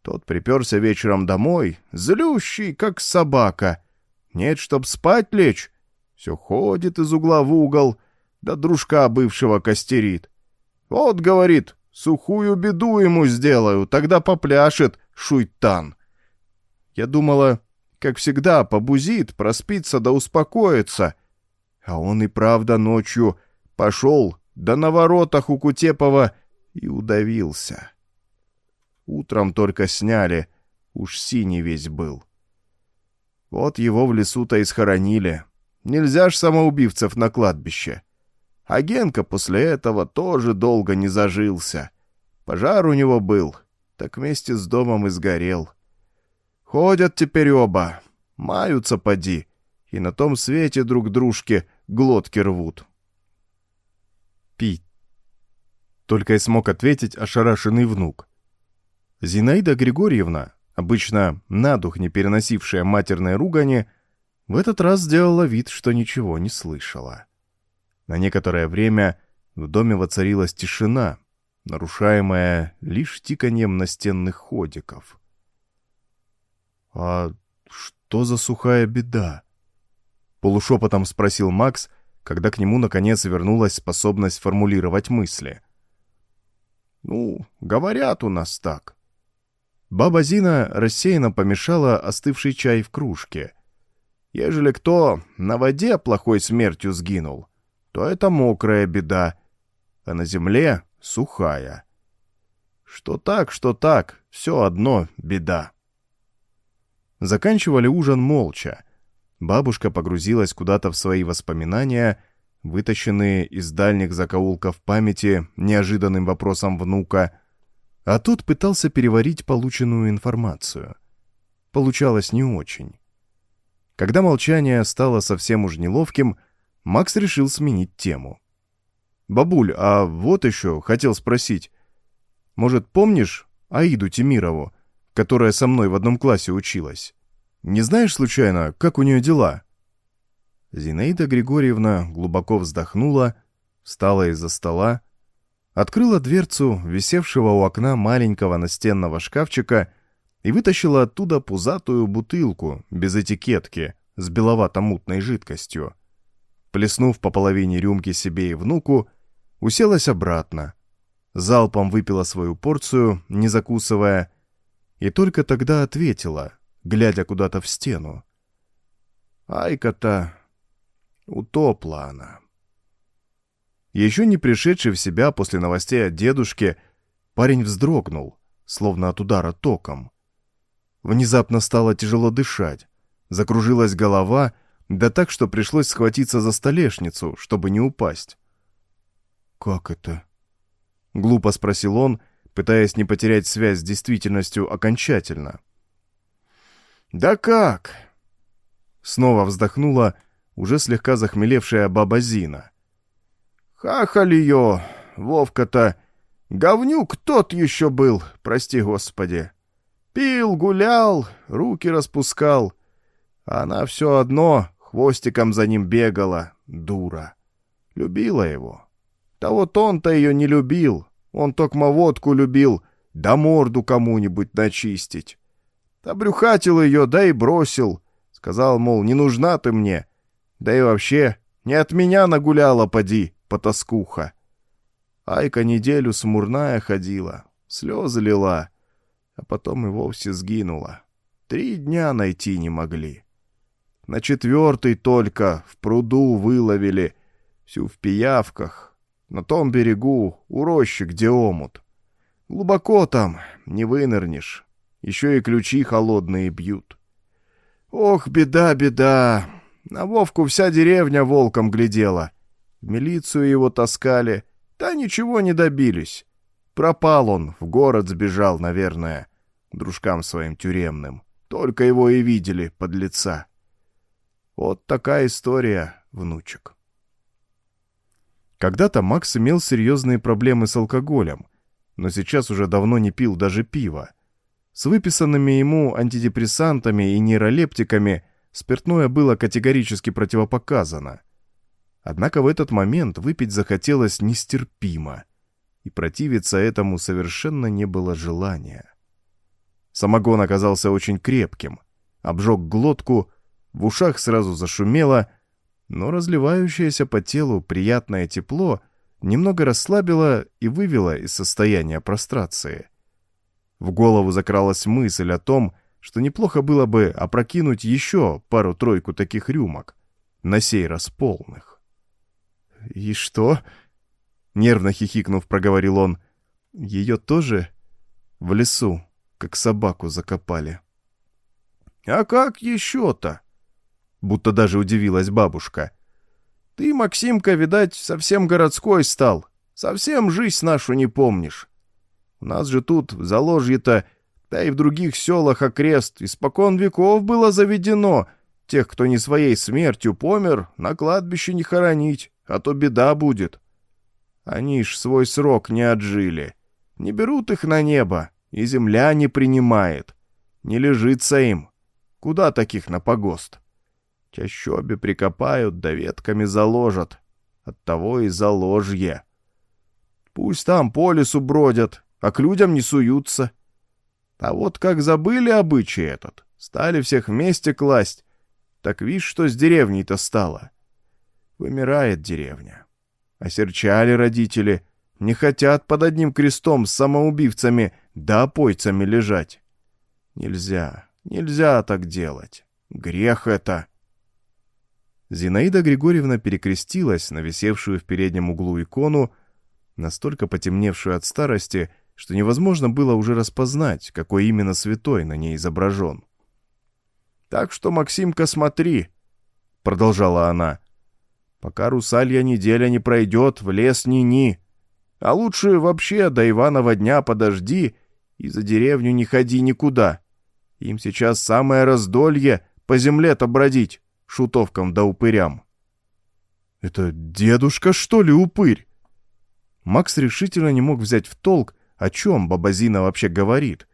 Тот приперся вечером домой, злющий, как собака. Нет, чтоб спать лечь. Все ходит из угла в угол, да дружка бывшего костерит. Вот, говорит, сухую беду ему сделаю, тогда попляшет шуйтан. Я думала, как всегда, побузит, проспится да успокоится. А он и правда ночью пошел, да на воротах у Кутепова и удавился. Утром только сняли, уж синий весь был. Вот его в лесу-то и схоронили. Нельзя ж самоубивцев на кладбище. А Генка после этого тоже долго не зажился. Пожар у него был, так вместе с домом и сгорел. Ходят теперь оба, маются поди, и на том свете друг дружке глотки рвут. Пить. Только и смог ответить ошарашенный внук. Зинаида Григорьевна, обычно на дух не переносившая матерной ругани, в этот раз сделала вид, что ничего не слышала. На некоторое время в доме воцарилась тишина, нарушаемая лишь тиканьем настенных ходиков. «А что за сухая беда?» Полушепотом спросил Макс, когда к нему наконец вернулась способность формулировать мысли. «Ну, говорят у нас так». Баба Зина рассеянно помешала остывший чай в кружке. «Ежели кто на воде плохой смертью сгинул, то это мокрая беда, а на земле сухая. Что так, что так, все одно беда. Заканчивали ужин молча. Бабушка погрузилась куда-то в свои воспоминания, вытащенные из дальних закоулков памяти неожиданным вопросом внука, а тот пытался переварить полученную информацию. Получалось не очень. Когда молчание стало совсем уж неловким, Макс решил сменить тему. Бабуль, а вот еще хотел спросить. Может, помнишь Аиду Тимирову, которая со мной в одном классе училась? Не знаешь, случайно, как у нее дела?» Зинаида Григорьевна глубоко вздохнула, встала из-за стола, открыла дверцу висевшего у окна маленького настенного шкафчика и вытащила оттуда пузатую бутылку без этикетки с беловато-мутной жидкостью. Плеснув по половине рюмки себе и внуку, уселась обратно, залпом выпила свою порцию, не закусывая, и только тогда ответила, глядя куда-то в стену. «Айка-то утопла она». Еще не пришедший в себя после новостей от дедушки, парень вздрогнул, словно от удара током. Внезапно стало тяжело дышать, закружилась голова, да так, что пришлось схватиться за столешницу, чтобы не упасть. «Как это?» — глупо спросил он, пытаясь не потерять связь с действительностью окончательно. «Да как?» Снова вздохнула уже слегка захмелевшая баба Зина. Хахаль ее, Вовка-то, говнюк тот еще был, прости господи. Пил, гулял, руки распускал. А она все одно хвостиком за ним бегала, дура. Любила его. Да вот он-то ее не любил, он токмо водку любил, да морду кому-нибудь начистить. Обрюхатил ее, да и бросил. Сказал, мол, не нужна ты мне. Да и вообще, не от меня нагуляла, поди потаскуха. Айка неделю смурная ходила, слезы лила, а потом и вовсе сгинула. Три дня найти не могли. На четвертый только в пруду выловили, всю в пиявках, на том берегу, у рощи, где омут. Глубоко там, не вынырнешь, еще и ключи холодные бьют. Ох, беда, беда, на Вовку вся деревня волком глядела — в милицию его таскали, да ничего не добились. Пропал он, в город сбежал, наверное, дружкам своим тюремным. Только его и видели, под лица. Вот такая история, внучек. Когда-то Макс имел серьезные проблемы с алкоголем, но сейчас уже давно не пил даже пива. С выписанными ему антидепрессантами и нейролептиками спиртное было категорически противопоказано — Однако в этот момент выпить захотелось нестерпимо, и противиться этому совершенно не было желания. Самогон оказался очень крепким, обжег глотку, в ушах сразу зашумело, но разливающееся по телу приятное тепло немного расслабило и вывело из состояния прострации. В голову закралась мысль о том, что неплохо было бы опрокинуть еще пару-тройку таких рюмок, на сей раз полных. «И что?» Нервно хихикнув, проговорил он. «Ее тоже в лесу, как собаку закопали». «А как еще-то?» Будто даже удивилась бабушка. «Ты, Максимка, видать, совсем городской стал. Совсем жизнь нашу не помнишь. У нас же тут, в Заложье-то, да и в других селах окрест, испокон веков было заведено. Тех, кто не своей смертью помер, на кладбище не хоронить а то беда будет. Они ж свой срок не отжили. Не берут их на небо, и земля не принимает. Не лежится им. Куда таких на погост? Чащобе прикопают, да ветками заложат. Оттого и заложье. Пусть там по лесу бродят, а к людям не суются. А вот как забыли обычай этот, стали всех вместе класть, так видишь, что с деревней-то стало. Вымирает деревня. Осерчали родители, не хотят под одним крестом с самоубивцами да опойцами лежать. Нельзя, нельзя так делать. Грех это. Зинаида Григорьевна перекрестилась на висевшую в переднем углу икону, настолько потемневшую от старости, что невозможно было уже распознать, какой именно святой на ней изображен. «Так что, Максимка, смотри», — продолжала она, — Пока русалья неделя не пройдет, в лес ни-ни. А лучше вообще до Иванова дня подожди и за деревню не ходи никуда. Им сейчас самое раздолье по земле-то бродить, шутовкам да упырям. — Это дедушка, что ли, упырь? Макс решительно не мог взять в толк, о чем Бабазина вообще говорит.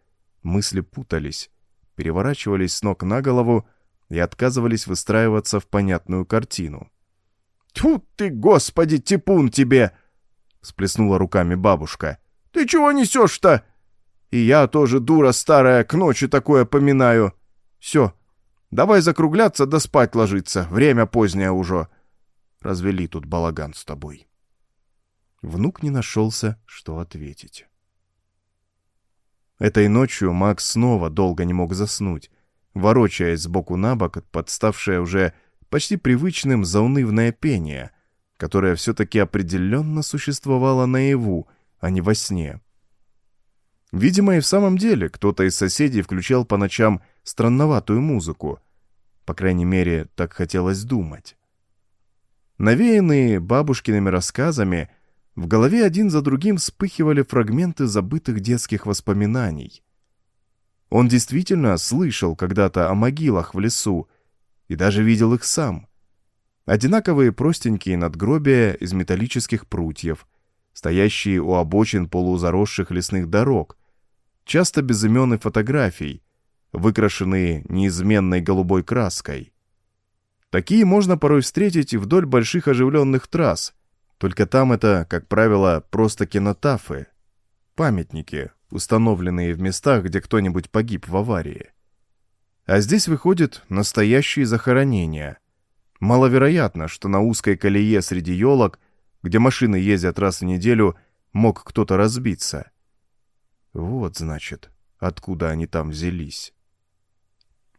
Мысли путались, переворачивались с ног на голову и отказывались выстраиваться в понятную картину. «Тьфу ты, господи, типун тебе!» — сплеснула руками бабушка. «Ты чего несешь-то? И я тоже, дура старая, к ночи такое поминаю. Все, давай закругляться да спать ложиться, время позднее уже. Развели тут балаган с тобой». Внук не нашелся, что ответить. Этой ночью Макс снова долго не мог заснуть, ворочаясь сбоку на бок, подставшее уже почти привычным заунывное пение, которое все-таки определенно существовало наяву, а не во сне. Видимо, и в самом деле кто-то из соседей включал по ночам странноватую музыку. По крайней мере, так хотелось думать. Навеянные бабушкиными рассказами, в голове один за другим вспыхивали фрагменты забытых детских воспоминаний. Он действительно слышал когда-то о могилах в лесу и даже видел их сам. Одинаковые простенькие надгробия из металлических прутьев, стоящие у обочин полузаросших лесных дорог, часто без имен и фотографий, выкрашенные неизменной голубой краской. Такие можно порой встретить вдоль больших оживленных трасс, только там это, как правило, просто кинотафы, памятники, установленные в местах, где кто-нибудь погиб в аварии. А здесь выходит настоящие захоронения. Маловероятно, что на узкой колее среди елок, где машины ездят раз в неделю, мог кто-то разбиться. Вот, значит, откуда они там взялись.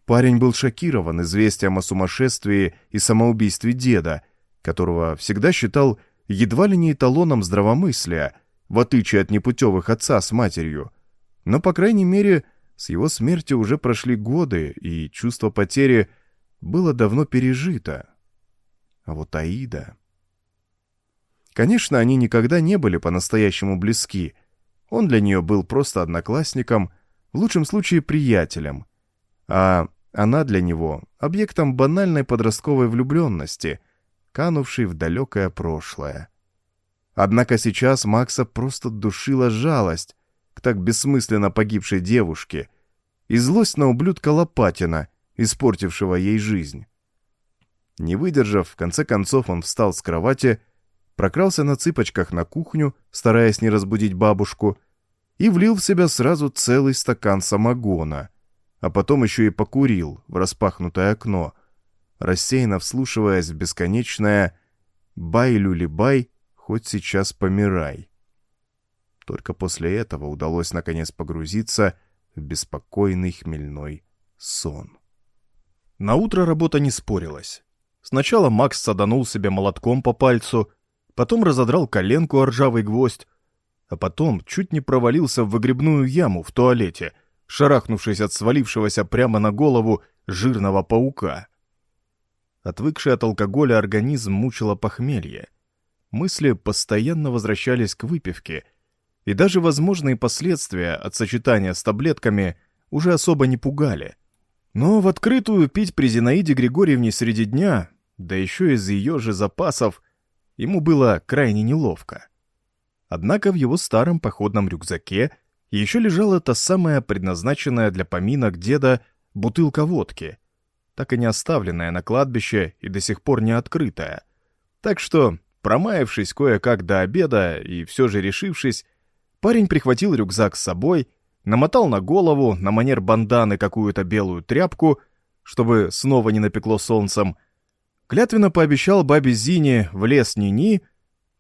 Парень был шокирован известием о сумасшествии и самоубийстве деда, которого всегда считал едва ли не эталоном здравомыслия, в отличие от непутевых отца с матерью. Но, по крайней мере, с его смертью уже прошли годы, и чувство потери было давно пережито. А вот Аида... Конечно, они никогда не были по-настоящему близки. Он для нее был просто одноклассником, в лучшем случае приятелем. А она для него — объектом банальной подростковой влюбленности, канувшей в далекое прошлое. Однако сейчас Макса просто душила жалость к так бессмысленно погибшей девушке и злость на ублюдка Лопатина, испортившего ей жизнь. Не выдержав, в конце концов он встал с кровати, прокрался на цыпочках на кухню, стараясь не разбудить бабушку, и влил в себя сразу целый стакан самогона, а потом еще и покурил в распахнутое окно, рассеянно вслушиваясь в бесконечное «бай-люли-бай», хоть сейчас помирай. Только после этого удалось наконец погрузиться в беспокойный хмельной сон. На утро работа не спорилась. Сначала Макс саданул себе молотком по пальцу, потом разодрал коленку о ржавый гвоздь, а потом чуть не провалился в выгребную яму в туалете, шарахнувшись от свалившегося прямо на голову жирного паука. Отвыкший от алкоголя организм мучило похмелье — мысли постоянно возвращались к выпивке, и даже возможные последствия от сочетания с таблетками уже особо не пугали. Но в открытую пить при Зинаиде Григорьевне среди дня, да еще из ее же запасов, ему было крайне неловко. Однако в его старом походном рюкзаке еще лежала та самая предназначенная для поминок деда бутылка водки, так и не оставленная на кладбище и до сих пор не открытая. Так что Промаявшись кое-как до обеда и все же решившись, парень прихватил рюкзак с собой, намотал на голову на манер банданы какую-то белую тряпку, чтобы снова не напекло солнцем, клятвенно пообещал бабе Зине в лес ни-ни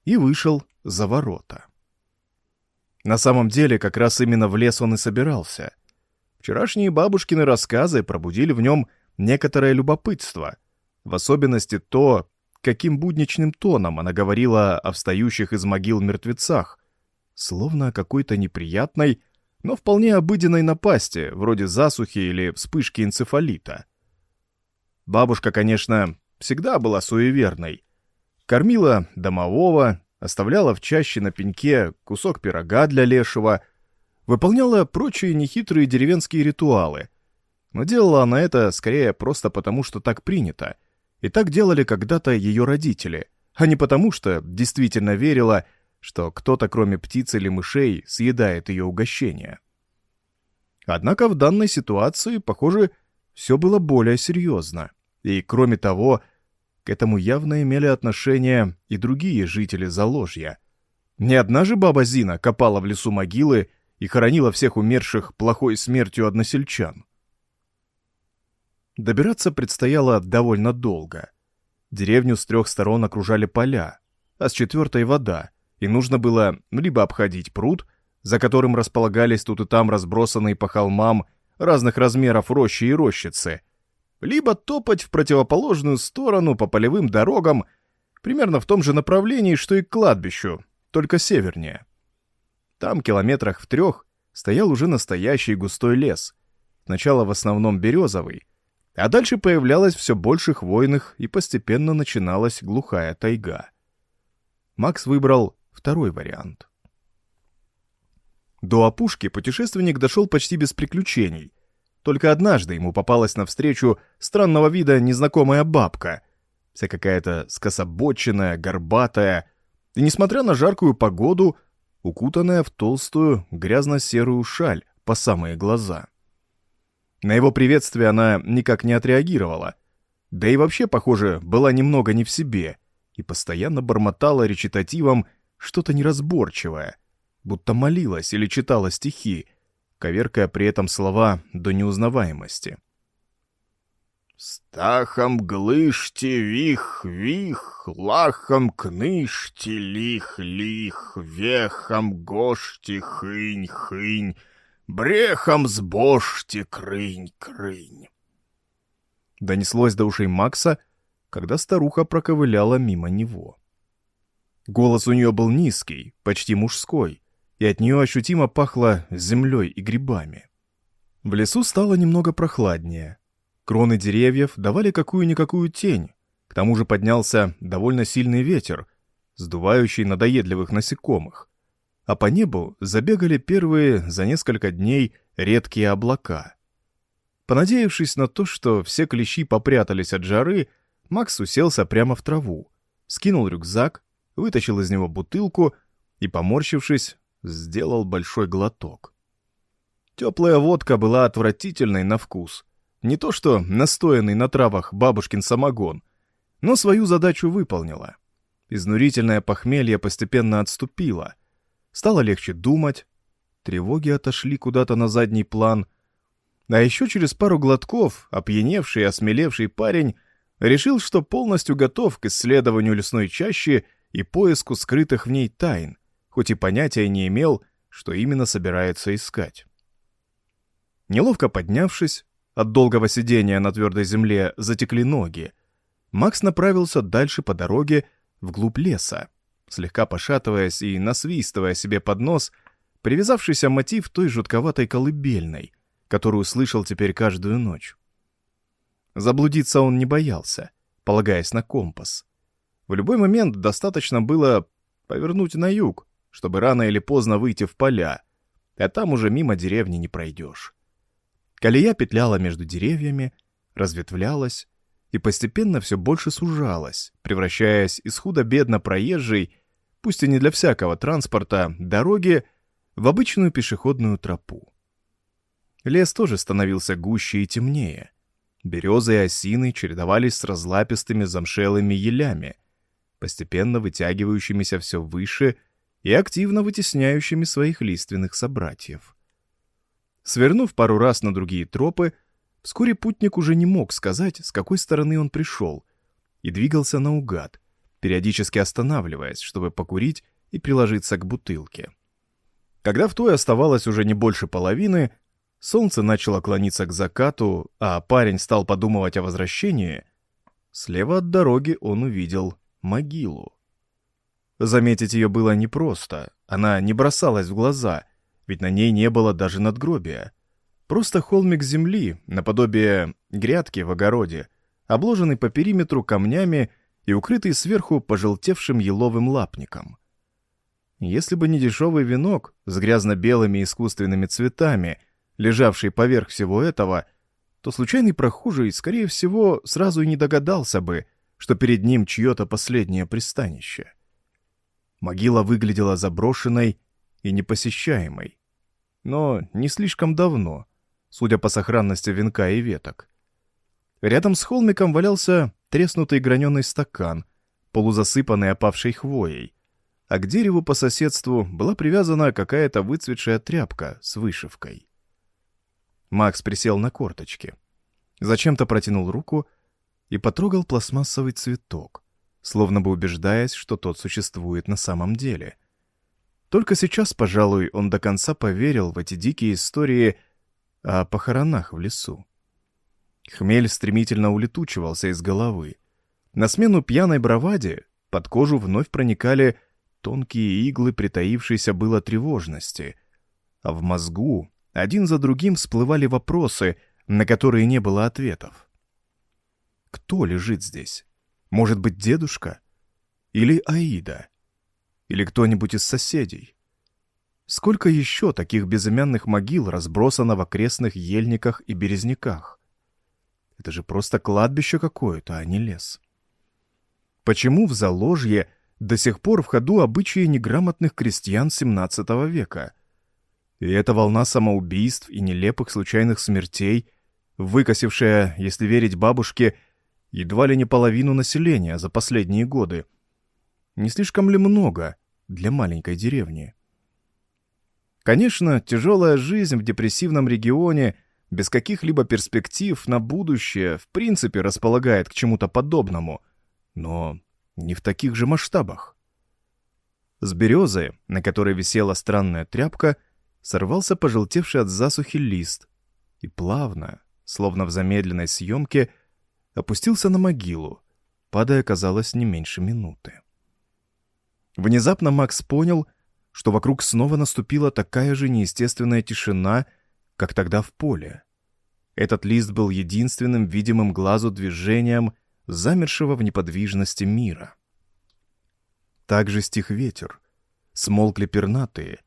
и вышел за ворота. На самом деле, как раз именно в лес он и собирался. Вчерашние бабушкины рассказы пробудили в нем некоторое любопытство, в особенности то, каким будничным тоном она говорила о встающих из могил мертвецах, словно о какой-то неприятной, но вполне обыденной напасти, вроде засухи или вспышки энцефалита. Бабушка, конечно, всегда была суеверной. Кормила домового, оставляла в чаще на пеньке кусок пирога для лешего, выполняла прочие нехитрые деревенские ритуалы. Но делала она это скорее просто потому, что так принято — и так делали когда-то ее родители, а не потому, что действительно верила, что кто-то, кроме птиц или мышей, съедает ее угощение. Однако в данной ситуации, похоже, все было более серьезно. И, кроме того, к этому явно имели отношение и другие жители Заложья. Не одна же баба Зина копала в лесу могилы и хоронила всех умерших плохой смертью односельчан. Добираться предстояло довольно долго. Деревню с трех сторон окружали поля, а с четвертой — вода, и нужно было либо обходить пруд, за которым располагались тут и там разбросанные по холмам разных размеров рощи и рощицы, либо топать в противоположную сторону по полевым дорогам, примерно в том же направлении, что и к кладбищу, только севернее. Там, километрах в трех, стоял уже настоящий густой лес, сначала в основном березовый, а дальше появлялось все больше хвойных и постепенно начиналась глухая тайга. Макс выбрал второй вариант. До опушки путешественник дошел почти без приключений. Только однажды ему попалась навстречу странного вида незнакомая бабка, вся какая-то скособоченная, горбатая, и, несмотря на жаркую погоду, укутанная в толстую грязно-серую шаль по самые глаза. На его приветствие она никак не отреагировала, да и вообще, похоже, была немного не в себе и постоянно бормотала речитативом что-то неразборчивое, будто молилась или читала стихи, коверкая при этом слова до неузнаваемости. «Стахом глышьте вих-вих, лахом кнышьте лих-лих, вехом гошьте хынь-хынь, брехом сбожьте крынь-крынь». Донеслось до ушей Макса, когда старуха проковыляла мимо него. Голос у нее был низкий, почти мужской, и от нее ощутимо пахло землей и грибами. В лесу стало немного прохладнее. Кроны деревьев давали какую-никакую тень, к тому же поднялся довольно сильный ветер, сдувающий надоедливых насекомых, а по небу забегали первые за несколько дней редкие облака. Понадеявшись на то, что все клещи попрятались от жары, Макс уселся прямо в траву, скинул рюкзак, вытащил из него бутылку и, поморщившись, сделал большой глоток. Теплая водка была отвратительной на вкус. Не то что настоянный на травах бабушкин самогон, но свою задачу выполнила. Изнурительное похмелье постепенно отступило. Стало легче думать, тревоги отошли куда-то на задний план. А еще через пару глотков опьяневший и осмелевший парень решил, что полностью готов к исследованию лесной чащи и поиску скрытых в ней тайн, хоть и понятия не имел, что именно собирается искать. Неловко поднявшись, от долгого сидения на твердой земле затекли ноги, Макс направился дальше по дороге вглубь леса, слегка пошатываясь и насвистывая себе под нос привязавшийся мотив той жутковатой колыбельной, которую слышал теперь каждую ночь. Заблудиться он не боялся, полагаясь на компас. В любой момент достаточно было повернуть на юг, чтобы рано или поздно выйти в поля, а там уже мимо деревни не пройдешь. Колея петляла между деревьями, разветвлялась и постепенно все больше сужалась, превращаясь из худо-бедно проезжей, пусть и не для всякого транспорта, дороги в обычную пешеходную тропу. Лес тоже становился гуще и темнее. Березы и осины чередовались с разлапистыми замшелыми елями — постепенно вытягивающимися все выше и активно вытесняющими своих лиственных собратьев. Свернув пару раз на другие тропы, вскоре путник уже не мог сказать, с какой стороны он пришел, и двигался наугад, периодически останавливаясь, чтобы покурить и приложиться к бутылке. Когда в той оставалось уже не больше половины, солнце начало клониться к закату, а парень стал подумывать о возвращении, слева от дороги он увидел могилу. Заметить ее было непросто, она не бросалась в глаза, ведь на ней не было даже надгробия. Просто холмик земли, наподобие грядки в огороде, обложенный по периметру камнями и укрытый сверху пожелтевшим еловым лапником. Если бы не дешевый венок с грязно-белыми искусственными цветами, лежавший поверх всего этого, то случайный прохожий, скорее всего, сразу и не догадался бы — что перед ним чье-то последнее пристанище. Могила выглядела заброшенной и непосещаемой. Но не слишком давно, судя по сохранности венка и веток. Рядом с холмиком валялся треснутый граненый стакан, полузасыпанный опавшей хвоей, а к дереву по соседству была привязана какая-то выцветшая тряпка с вышивкой. Макс присел на корточки. Зачем-то протянул руку и потрогал пластмассовый цветок, словно бы убеждаясь, что тот существует на самом деле. Только сейчас, пожалуй, он до конца поверил в эти дикие истории о похоронах в лесу. Хмель стремительно улетучивался из головы. На смену пьяной браваде под кожу вновь проникали тонкие иглы притаившейся было тревожности, а в мозгу один за другим всплывали вопросы, на которые не было ответов. Кто лежит здесь? Может быть, дедушка? Или Аида? Или кто-нибудь из соседей? Сколько еще таких безымянных могил разбросано в окрестных ельниках и березняках? Это же просто кладбище какое-то, а не лес. Почему в Заложье до сих пор в ходу обычаи неграмотных крестьян XVII века? И эта волна самоубийств и нелепых случайных смертей, выкосившая, если верить бабушке, едва ли не половину населения за последние годы. Не слишком ли много для маленькой деревни? Конечно, тяжелая жизнь в депрессивном регионе без каких-либо перспектив на будущее в принципе располагает к чему-то подобному, но не в таких же масштабах. С березы, на которой висела странная тряпка, сорвался пожелтевший от засухи лист и плавно, словно в замедленной съемке, опустился на могилу, падая, казалось, не меньше минуты. Внезапно Макс понял, что вокруг снова наступила такая же неестественная тишина, как тогда в поле. Этот лист был единственным видимым глазу движением замершего в неподвижности мира. Также стих ветер, смолкли пернатые,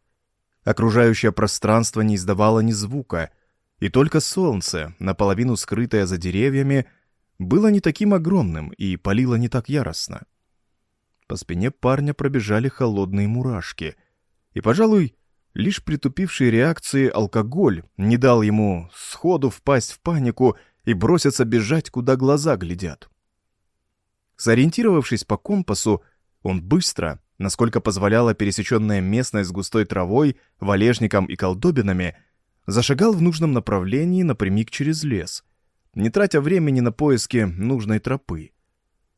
окружающее пространство не издавало ни звука, и только солнце, наполовину скрытое за деревьями, было не таким огромным и палило не так яростно. По спине парня пробежали холодные мурашки, и, пожалуй, лишь притупивший реакции алкоголь не дал ему сходу впасть в панику и броситься бежать, куда глаза глядят. Сориентировавшись по компасу, он быстро, насколько позволяла пересеченная местность с густой травой, валежником и колдобинами, зашагал в нужном направлении напрямик через лес — не тратя времени на поиски нужной тропы.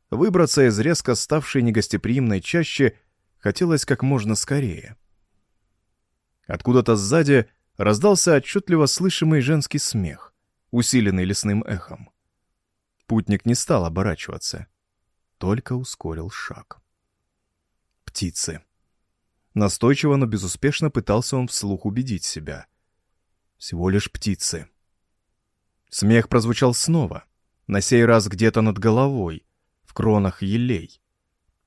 Выбраться из резко ставшей негостеприимной чаще хотелось как можно скорее. Откуда-то сзади раздался отчетливо слышимый женский смех, усиленный лесным эхом. Путник не стал оборачиваться, только ускорил шаг. Птицы. Настойчиво, но безуспешно пытался он вслух убедить себя. Всего лишь птицы. Смех прозвучал снова, на сей раз где-то над головой, в кронах елей.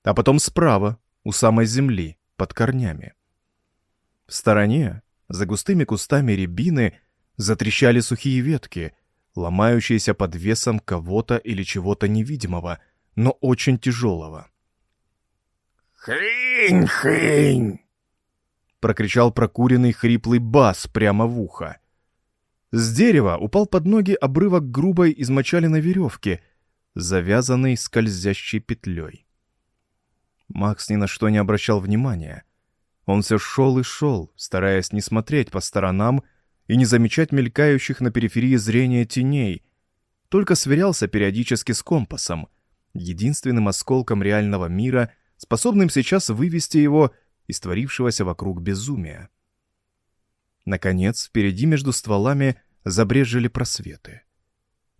А потом справа, у самой земли, под корнями. В стороне, за густыми кустами рябины, затрещали сухие ветки, ломающиеся под весом кого-то или чего-то невидимого, но очень тяжелого. «Хрень-хрень!» — прокричал прокуренный хриплый бас прямо в ухо. С дерева упал под ноги обрывок грубой измочаленной веревки, завязанной скользящей петлей. Макс ни на что не обращал внимания. Он все шел и шел, стараясь не смотреть по сторонам и не замечать мелькающих на периферии зрения теней, только сверялся периодически с компасом, единственным осколком реального мира, способным сейчас вывести его из творившегося вокруг безумия. Наконец, впереди между стволами забрежили просветы.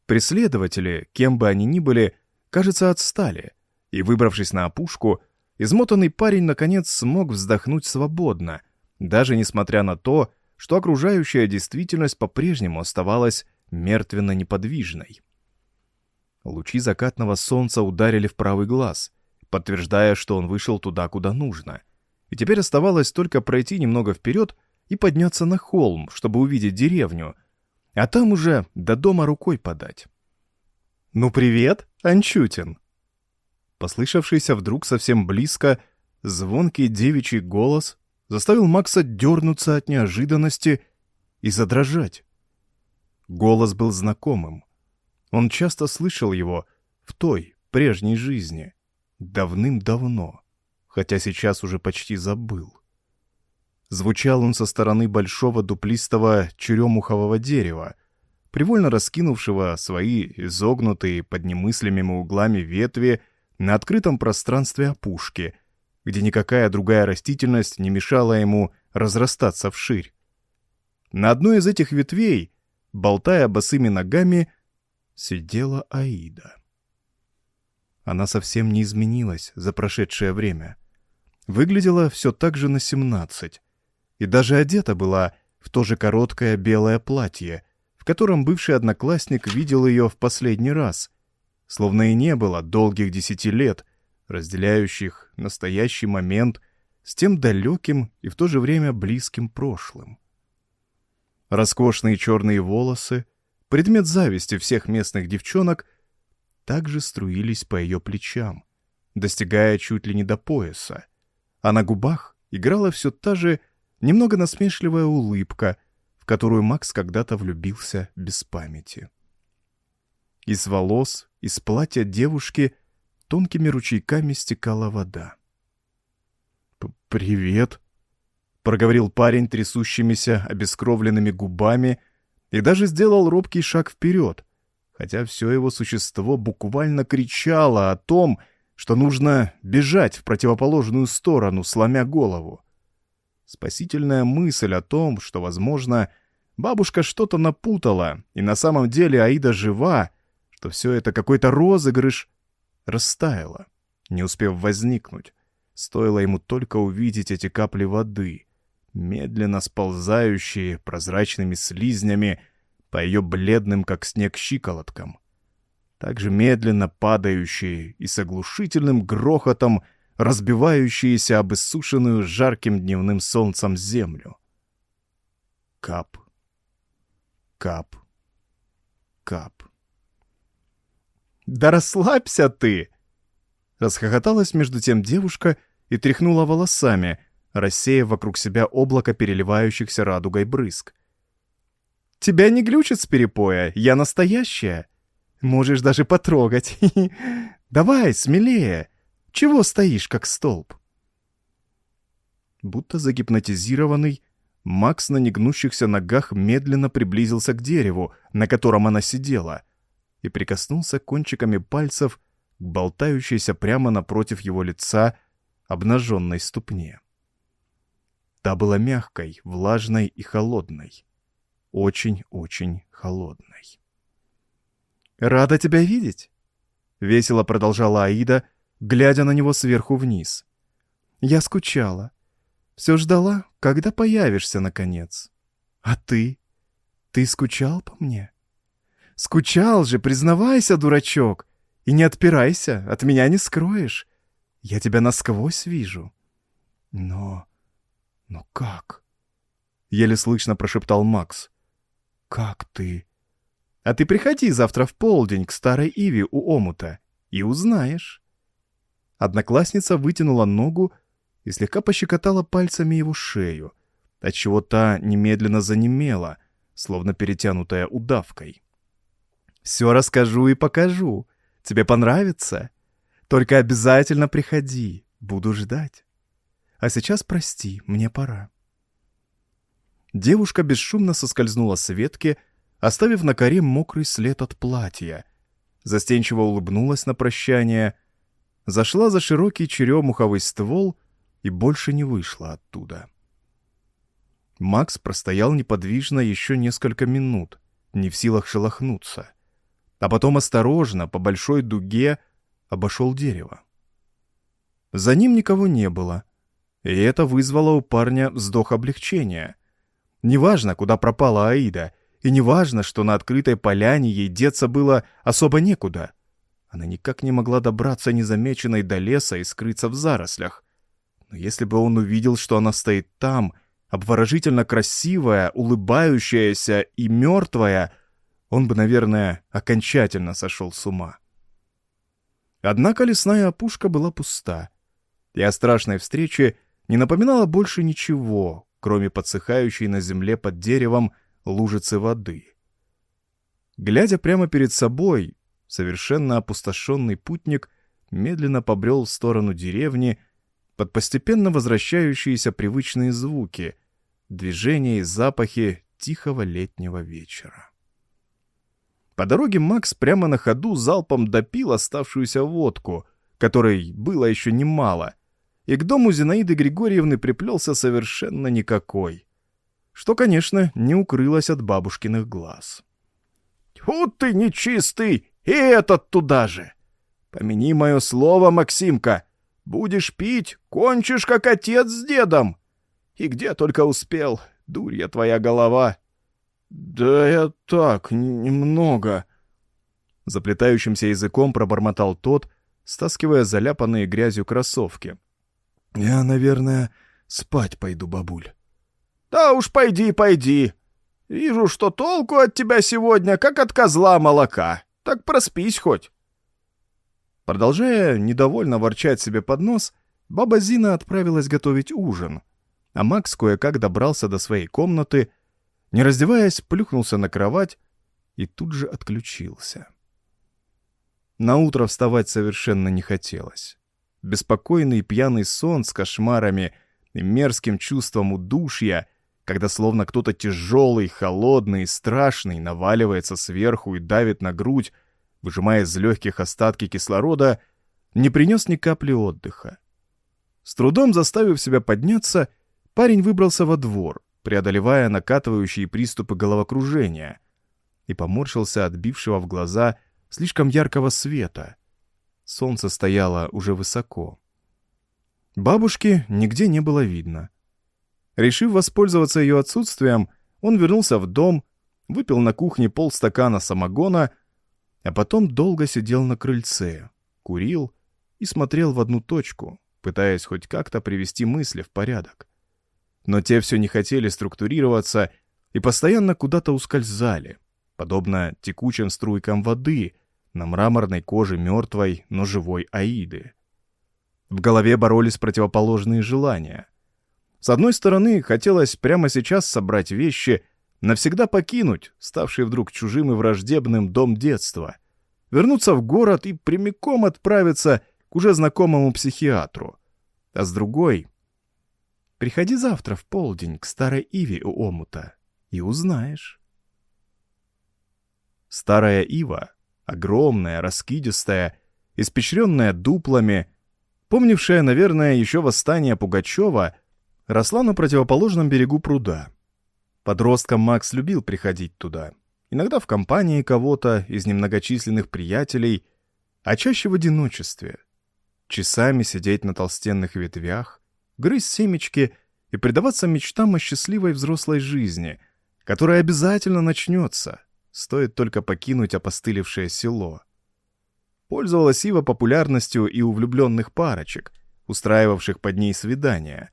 Преследователи, кем бы они ни были, кажется, отстали, и, выбравшись на опушку, измотанный парень наконец смог вздохнуть свободно, даже несмотря на то, что окружающая действительность по-прежнему оставалась мертвенно-неподвижной. Лучи закатного солнца ударили в правый глаз, подтверждая, что он вышел туда, куда нужно, и теперь оставалось только пройти немного вперед и подняться на холм, чтобы увидеть деревню, а там уже до дома рукой подать. «Ну привет, Анчутин!» Послышавшийся вдруг совсем близко, Звонкий девичий голос заставил Макса дернуться от неожиданности и задрожать. Голос был знакомым. Он часто слышал его в той, прежней жизни, давным-давно, хотя сейчас уже почти забыл. Звучал он со стороны большого дуплистого черемухового дерева, привольно раскинувшего свои изогнутые под немыслимыми углами ветви на открытом пространстве опушки, где никакая другая растительность не мешала ему разрастаться вширь. На одной из этих ветвей, болтая босыми ногами, сидела Аида. Она совсем не изменилась за прошедшее время. Выглядела все так же на семнадцать, и даже одета была в то же короткое белое платье, в котором бывший одноклассник видел ее в последний раз, словно и не было долгих десяти лет, разделяющих настоящий момент с тем далеким и в то же время близким прошлым. Роскошные черные волосы, предмет зависти всех местных девчонок, также струились по ее плечам, достигая чуть ли не до пояса, а на губах играла все та же немного насмешливая улыбка, в которую Макс когда-то влюбился без памяти. Из волос, из платья девушки тонкими ручейками стекала вода. «Привет», — проговорил парень трясущимися, обескровленными губами и даже сделал робкий шаг вперед, хотя все его существо буквально кричало о том, что нужно бежать в противоположную сторону, сломя голову. Спасительная мысль о том, что, возможно, бабушка что-то напутала, и на самом деле Аида жива, что все это какой-то розыгрыш, растаяла, не успев возникнуть. Стоило ему только увидеть эти капли воды, медленно сползающие прозрачными слизнями по ее бледным, как снег, щиколоткам. Также медленно падающие и с оглушительным грохотом — разбивающиеся об иссушенную жарким дневным солнцем землю. Кап, кап, кап. «Да расслабься ты!» Расхохоталась между тем девушка и тряхнула волосами, рассеяв вокруг себя облако переливающихся радугой брызг. «Тебя не глючит с перепоя, я настоящая. Можешь даже потрогать. [laughs] Давай, смелее!» Чего стоишь, как столб?» Будто загипнотизированный, Макс на негнущихся ногах медленно приблизился к дереву, на котором она сидела, и прикоснулся кончиками пальцев к болтающейся прямо напротив его лица обнаженной ступне. Та была мягкой, влажной и холодной. Очень-очень холодной. «Рада тебя видеть!» — весело продолжала Аида, глядя на него сверху вниз. «Я скучала. Все ждала, когда появишься, наконец. А ты? Ты скучал по мне? Скучал же, признавайся, дурачок, и не отпирайся, от меня не скроешь. Я тебя насквозь вижу. Но... но как?» Еле слышно прошептал Макс. «Как ты?» «А ты приходи завтра в полдень к старой Иве у омута и узнаешь». Одноклассница вытянула ногу и слегка пощекотала пальцами его шею, отчего та немедленно занемела, словно перетянутая удавкой. «Все расскажу и покажу. Тебе понравится? Только обязательно приходи, буду ждать. А сейчас прости, мне пора». Девушка бесшумно соскользнула с ветки, оставив на коре мокрый след от платья. Застенчиво улыбнулась на прощание — зашла за широкий черемуховый ствол и больше не вышла оттуда. Макс простоял неподвижно еще несколько минут, не в силах шелохнуться, а потом осторожно, по большой дуге, обошел дерево. За ним никого не было, и это вызвало у парня вздох облегчения. Неважно, куда пропала Аида, и неважно, что на открытой поляне ей деться было особо некуда. Она никак не могла добраться незамеченной до леса и скрыться в зарослях. Но если бы он увидел, что она стоит там, обворожительно красивая, улыбающаяся и мертвая, он бы, наверное, окончательно сошел с ума. Однако лесная опушка была пуста. и о страшной встрече не напоминало больше ничего, кроме подсыхающей на земле под деревом лужицы воды. Глядя прямо перед собой, совершенно опустошенный путник медленно побрел в сторону деревни под постепенно возвращающиеся привычные звуки, движения и запахи тихого летнего вечера. По дороге Макс прямо на ходу залпом допил оставшуюся водку, которой было еще немало, и к дому Зинаиды Григорьевны приплелся совершенно никакой, что, конечно, не укрылось от бабушкиных глаз. «Тьфу ты нечистый! И этот туда же! Помяни мое слово, Максимка! Будешь пить, кончишь, как отец с дедом! И где только успел, дурья твоя голова!» «Да я так, немного...» Заплетающимся языком пробормотал тот, стаскивая заляпанные грязью кроссовки. «Я, наверное, спать пойду, бабуль». «Да уж пойди, пойди. Вижу, что толку от тебя сегодня, как от козла молока. Так проспись хоть». Продолжая недовольно ворчать себе под нос, баба Зина отправилась готовить ужин, а Макс кое-как добрался до своей комнаты не раздеваясь, плюхнулся на кровать и тут же отключился. На утро вставать совершенно не хотелось. Беспокойный пьяный сон с кошмарами и мерзким чувством удушья, когда словно кто-то тяжелый, холодный и страшный наваливается сверху и давит на грудь, выжимая из легких остатки кислорода, не принес ни капли отдыха. С трудом заставив себя подняться, парень выбрался во двор, преодолевая накатывающие приступы головокружения, и поморщился от бившего в глаза слишком яркого света. Солнце стояло уже высоко. Бабушки нигде не было видно. Решив воспользоваться ее отсутствием, он вернулся в дом, выпил на кухне полстакана самогона, а потом долго сидел на крыльце, курил и смотрел в одну точку, пытаясь хоть как-то привести мысли в порядок но те все не хотели структурироваться и постоянно куда-то ускользали, подобно текучим струйкам воды на мраморной коже мертвой, но живой Аиды. В голове боролись противоположные желания. С одной стороны, хотелось прямо сейчас собрать вещи, навсегда покинуть, ставший вдруг чужим и враждебным дом детства, вернуться в город и прямиком отправиться к уже знакомому психиатру. А с другой Приходи завтра в полдень к старой Иве у омута и узнаешь. Старая Ива, огромная, раскидистая, испещренная дуплами, помнившая, наверное, еще восстание Пугачева, росла на противоположном берегу пруда. Подростком Макс любил приходить туда, иногда в компании кого-то из немногочисленных приятелей, а чаще в одиночестве. Часами сидеть на толстенных ветвях, грызть семечки и предаваться мечтам о счастливой взрослой жизни, которая обязательно начнется, стоит только покинуть опостылевшее село. Пользовалась Ива популярностью и у влюбленных парочек, устраивавших под ней свидания,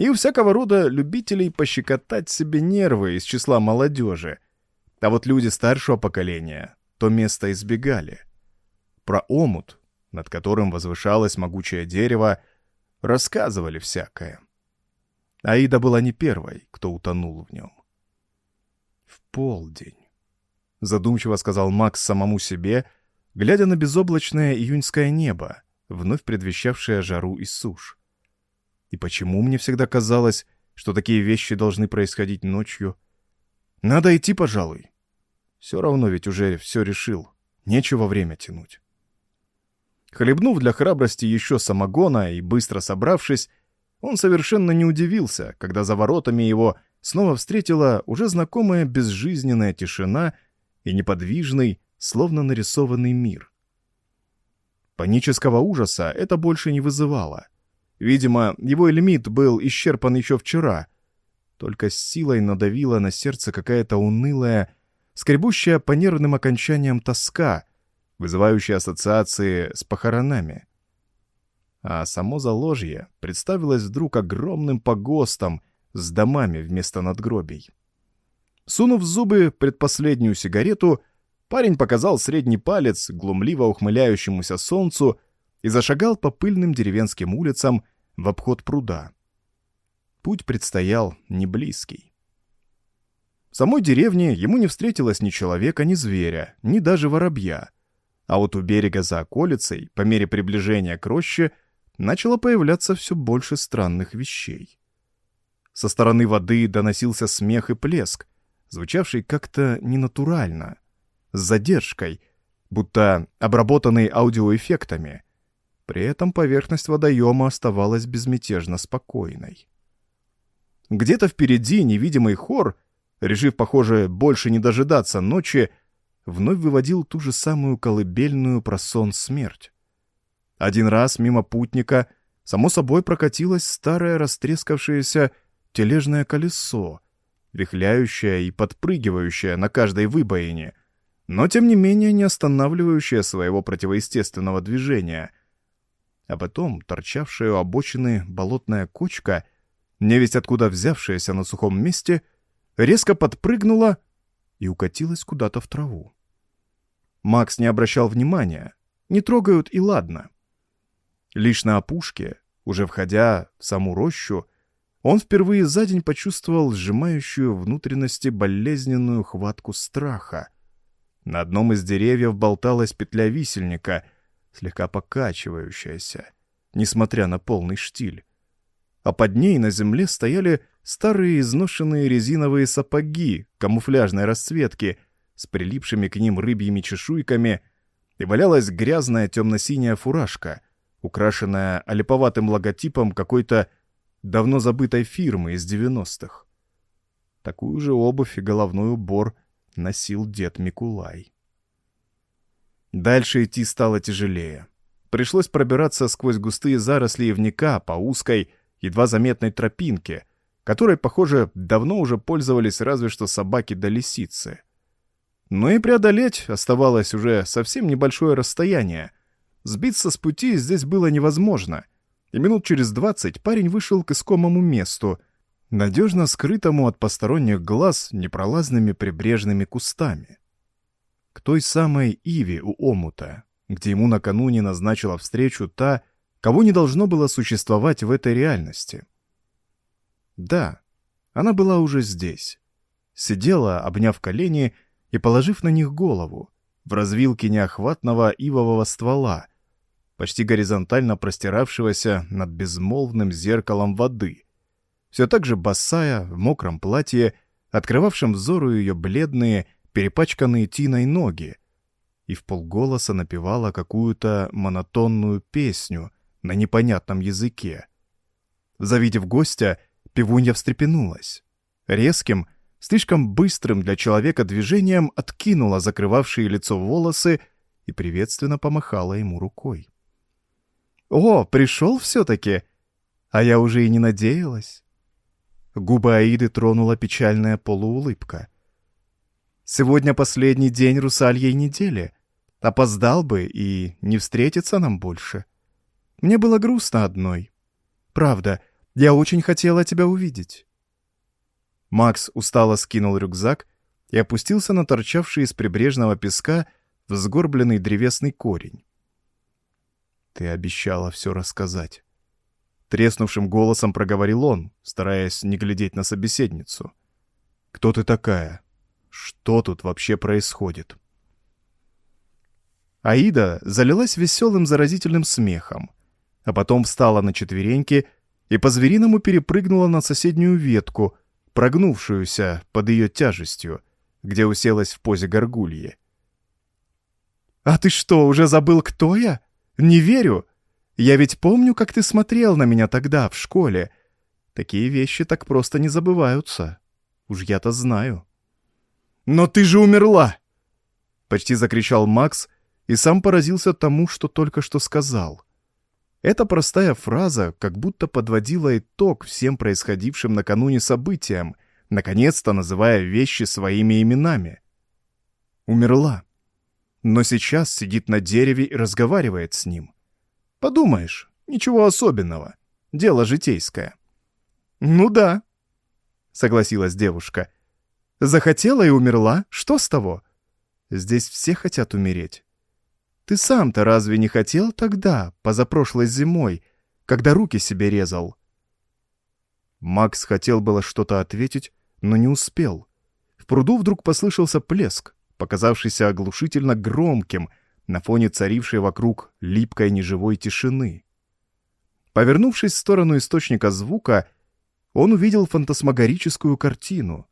и у всякого рода любителей пощекотать себе нервы из числа молодежи. А вот люди старшего поколения то место избегали. Про омут, над которым возвышалось могучее дерево, Рассказывали всякое. Аида была не первой, кто утонул в нем. «В полдень», — задумчиво сказал Макс самому себе, глядя на безоблачное июньское небо, вновь предвещавшее жару и сушь. И почему мне всегда казалось, что такие вещи должны происходить ночью? Надо идти, пожалуй. Все равно ведь уже все решил. Нечего время тянуть. Хлебнув для храбрости еще самогона и быстро собравшись, он совершенно не удивился, когда за воротами его снова встретила уже знакомая безжизненная тишина и неподвижный, словно нарисованный мир. Панического ужаса это больше не вызывало. Видимо, его лимит был исчерпан еще вчера, только с силой надавила на сердце какая-то унылая, скребущая по нервным окончаниям тоска — вызывающий ассоциации с похоронами. А само заложье представилось вдруг огромным погостом с домами вместо надгробий. Сунув зубы предпоследнюю сигарету, парень показал средний палец глумливо ухмыляющемуся солнцу и зашагал по пыльным деревенским улицам в обход пруда. Путь предстоял не близкий. В самой деревне ему не встретилось ни человека, ни зверя, ни даже воробья. А вот у берега за околицей, по мере приближения к роще, начало появляться все больше странных вещей. Со стороны воды доносился смех и плеск, звучавший как-то ненатурально, с задержкой, будто обработанный аудиоэффектами. При этом поверхность водоема оставалась безмятежно спокойной. Где-то впереди невидимый хор, решив, похоже, больше не дожидаться ночи, вновь выводил ту же самую колыбельную про сон смерть. Один раз мимо путника само собой прокатилось старое растрескавшееся тележное колесо, вихляющее и подпрыгивающее на каждой выбоине, но тем не менее не останавливающее своего противоестественного движения. А потом торчавшая у обочины болотная кочка, невесть откуда взявшаяся на сухом месте, резко подпрыгнула и укатилась куда-то в траву. Макс не обращал внимания, не трогают и ладно. Лишь на опушке, уже входя в саму рощу, он впервые за день почувствовал сжимающую внутренности болезненную хватку страха. На одном из деревьев болталась петля висельника, слегка покачивающаяся, несмотря на полный штиль. А под ней на земле стояли старые изношенные резиновые сапоги камуфляжной расцветки с прилипшими к ним рыбьими чешуйками, и валялась грязная темно-синяя фуражка, украшенная олиповатым логотипом какой-то давно забытой фирмы из 90-х. Такую же обувь и головной убор носил дед Микулай. Дальше идти стало тяжелее. Пришлось пробираться сквозь густые заросли ивника по узкой, едва заметной тропинке, которой, похоже, давно уже пользовались разве что собаки да лисицы. Но и преодолеть оставалось уже совсем небольшое расстояние. Сбиться с пути здесь было невозможно — и минут через двадцать парень вышел к искомому месту, надежно скрытому от посторонних глаз непролазными прибрежными кустами. К той самой Иве у омута, где ему накануне назначила встречу та, кого не должно было существовать в этой реальности. Да, она была уже здесь. Сидела, обняв колени и положив на них голову, в развилке неохватного ивового ствола, почти горизонтально простиравшегося над безмолвным зеркалом воды. Все так же босая, в мокром платье, открывавшем взору ее бледные, перепачканные тиной ноги, и в полголоса напевала какую-то монотонную песню на непонятном языке. Завидев гостя, пивунья встрепенулась. Резким, слишком быстрым для человека движением откинула закрывавшие лицо волосы и приветственно помахала ему рукой. «О, пришел все-таки! А я уже и не надеялась!» Губы Аиды тронула печальная полуулыбка. «Сегодня последний день русальей недели. Опоздал бы и не встретиться нам больше. Мне было грустно одной. Правда, я очень хотела тебя увидеть». Макс устало скинул рюкзак и опустился на торчавший из прибрежного песка взгорбленный древесный корень. Ты обещала все рассказать. Треснувшим голосом проговорил он, стараясь не глядеть на собеседницу. «Кто ты такая? Что тут вообще происходит?» Аида залилась веселым заразительным смехом, а потом встала на четвереньки и по-звериному перепрыгнула на соседнюю ветку, прогнувшуюся под ее тяжестью, где уселась в позе горгульи. «А ты что, уже забыл, кто я?» Не верю. Я ведь помню, как ты смотрел на меня тогда, в школе. Такие вещи так просто не забываются. Уж я-то знаю. «Но ты же умерла!» Почти закричал Макс и сам поразился тому, что только что сказал. Эта простая фраза как будто подводила итог всем происходившим накануне событиям, наконец-то называя вещи своими именами. Умерла но сейчас сидит на дереве и разговаривает с ним. Подумаешь, ничего особенного. Дело житейское. «Ну да», — согласилась девушка. «Захотела и умерла, что с того? Здесь все хотят умереть. Ты сам-то разве не хотел тогда, позапрошлой зимой, когда руки себе резал. Макс хотел было что-то ответить, но не успел. В пруду вдруг послышался плеск, показавшийся оглушительно громким на фоне царившей вокруг липкой неживой тишины. Повернувшись в сторону источника звука, он увидел фантасмагорическую картину.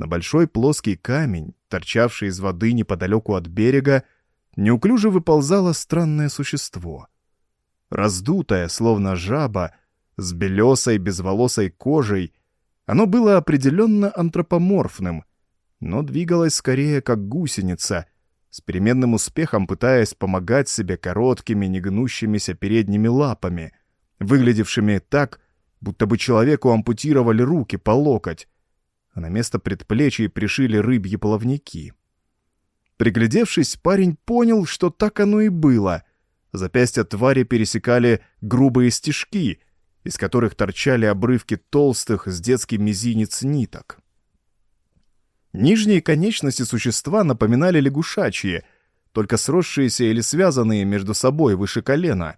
На большой плоский камень, торчавший из воды неподалеку от берега, неуклюже выползало странное существо. Раздутое, словно жаба, с белесой безволосой кожей, оно было определенно антропоморфным, но двигалось скорее как гусеница, с переменным успехом пытаясь помогать себе короткими, негнущимися передними лапами, выглядевшими так, будто бы человеку ампутировали руки по локоть, а на место предплечий пришили рыбьи плавники. Приглядевшись, парень понял, что так оно и было. Запястья твари пересекали грубые стежки, из которых торчали обрывки толстых с детский мизинец ниток. Нижние конечности существа напоминали лягушачьи, только сросшиеся или связанные между собой выше колена.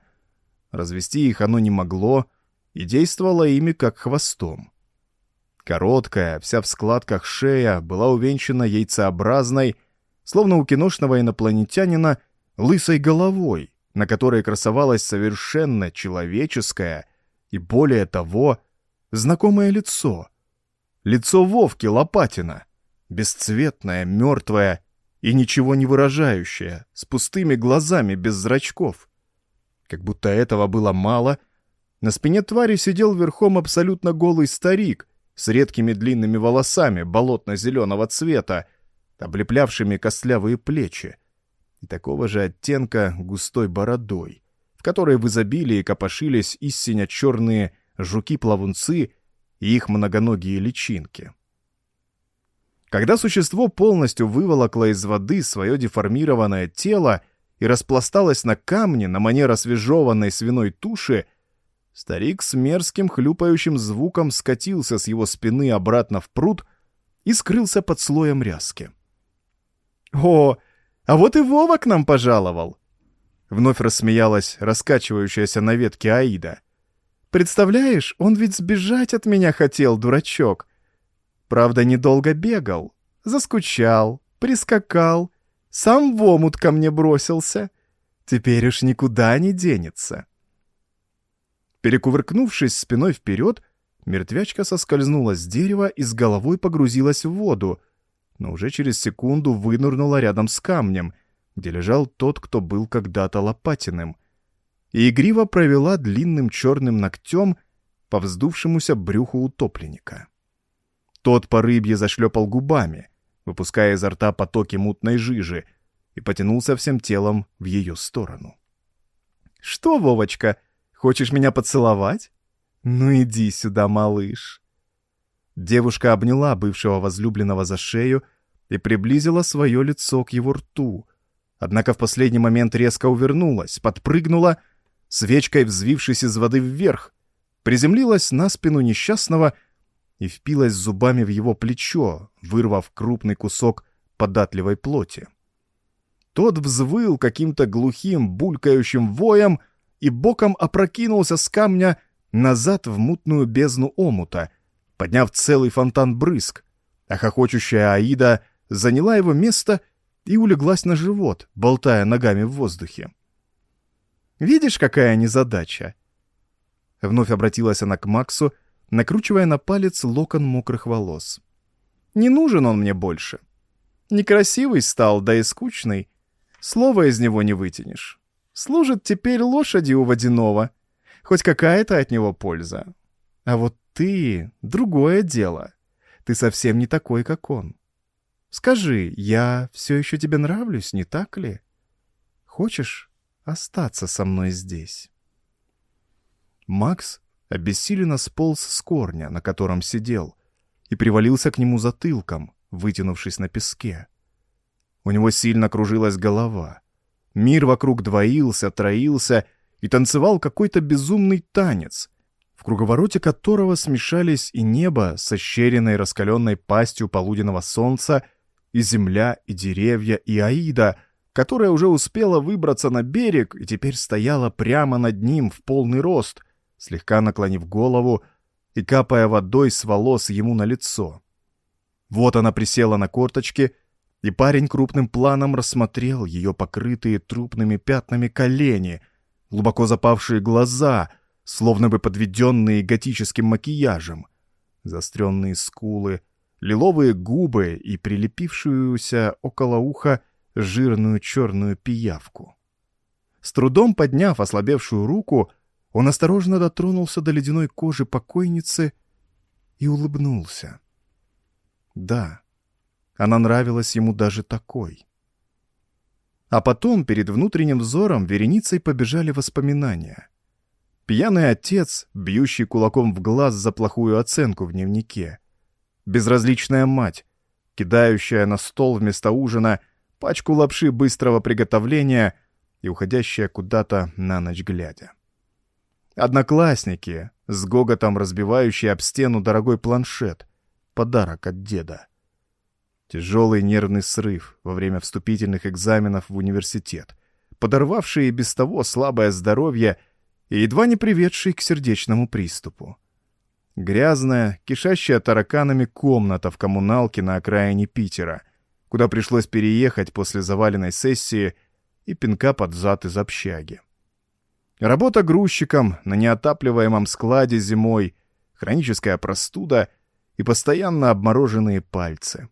Развести их оно не могло и действовало ими как хвостом. Короткая, вся в складках шея была увенчана яйцеобразной, словно у киношного инопланетянина, лысой головой, на которой красовалось совершенно человеческое и, более того, знакомое лицо. Лицо Вовки Лопатина — бесцветная, мертвая и ничего не выражающая, с пустыми глазами без зрачков. Как будто этого было мало, на спине твари сидел верхом абсолютно голый старик с редкими длинными волосами болотно-зеленого цвета, облеплявшими костлявые плечи, и такого же оттенка густой бородой, в которой в изобилии копошились истинно черные жуки-плавунцы и их многоногие личинки. Когда существо полностью выволокло из воды свое деформированное тело и распласталось на камне на манер освежеванной свиной туши, старик с мерзким хлюпающим звуком скатился с его спины обратно в пруд и скрылся под слоем ряски. «О, а вот и Вова к нам пожаловал!» Вновь рассмеялась раскачивающаяся на ветке Аида. «Представляешь, он ведь сбежать от меня хотел, дурачок!» Правда, недолго бегал. Заскучал, прискакал, сам в омут ко мне бросился. Теперь уж никуда не денется. Перекувыркнувшись спиной вперед, мертвячка соскользнула с дерева и с головой погрузилась в воду, но уже через секунду вынырнула рядом с камнем, где лежал тот, кто был когда-то Лопатиным, и игриво провела длинным черным ногтем по вздувшемуся брюху утопленника. Тот по рыбье зашлепал губами, выпуская изо рта потоки мутной жижи, и потянулся всем телом в ее сторону. «Что, Вовочка, хочешь меня поцеловать? Ну иди сюда, малыш!» Девушка обняла бывшего возлюбленного за шею и приблизила свое лицо к его рту, однако в последний момент резко увернулась, подпрыгнула, свечкой взвившись из воды вверх, приземлилась на спину несчастного и впилась зубами в его плечо, вырвав крупный кусок податливой плоти. Тот взвыл каким-то глухим, булькающим воем и боком опрокинулся с камня назад в мутную бездну омута, подняв целый фонтан брызг, а хохочущая Аида заняла его место и улеглась на живот, болтая ногами в воздухе. «Видишь, какая незадача?» Вновь обратилась она к Максу, накручивая на палец локон мокрых волос. «Не нужен он мне больше. Некрасивый стал, да и скучный. Слова из него не вытянешь. Служит теперь лошади у водяного. Хоть какая-то от него польза. А вот ты — другое дело. Ты совсем не такой, как он. Скажи, я все еще тебе нравлюсь, не так ли? Хочешь остаться со мной здесь?» Макс обессиленно сполз с корня, на котором сидел, и привалился к нему затылком, вытянувшись на песке. У него сильно кружилась голова. Мир вокруг двоился, троился и танцевал какой-то безумный танец, в круговороте которого смешались и небо со щеренной раскаленной пастью полуденного солнца, и земля, и деревья, и Аида, которая уже успела выбраться на берег и теперь стояла прямо над ним в полный рост — слегка наклонив голову и капая водой с волос ему на лицо. Вот она присела на корточки, и парень крупным планом рассмотрел ее покрытые трупными пятнами колени, глубоко запавшие глаза, словно бы подведенные готическим макияжем, заостренные скулы, лиловые губы и прилепившуюся около уха жирную черную пиявку. С трудом подняв ослабевшую руку, он осторожно дотронулся до ледяной кожи покойницы и улыбнулся. Да, она нравилась ему даже такой. А потом перед внутренним взором вереницей побежали воспоминания. Пьяный отец, бьющий кулаком в глаз за плохую оценку в дневнике. Безразличная мать, кидающая на стол вместо ужина пачку лапши быстрого приготовления и уходящая куда-то на ночь глядя. Одноклассники, с гоготом разбивающие об стену дорогой планшет, подарок от деда. Тяжелый нервный срыв во время вступительных экзаменов в университет, подорвавший и без того слабое здоровье и едва не приведший к сердечному приступу. Грязная, кишащая тараканами комната в коммуналке на окраине Питера, куда пришлось переехать после заваленной сессии и пинка под зад из общаги. Работа грузчиком на неотапливаемом складе зимой, хроническая простуда и постоянно обмороженные пальцы.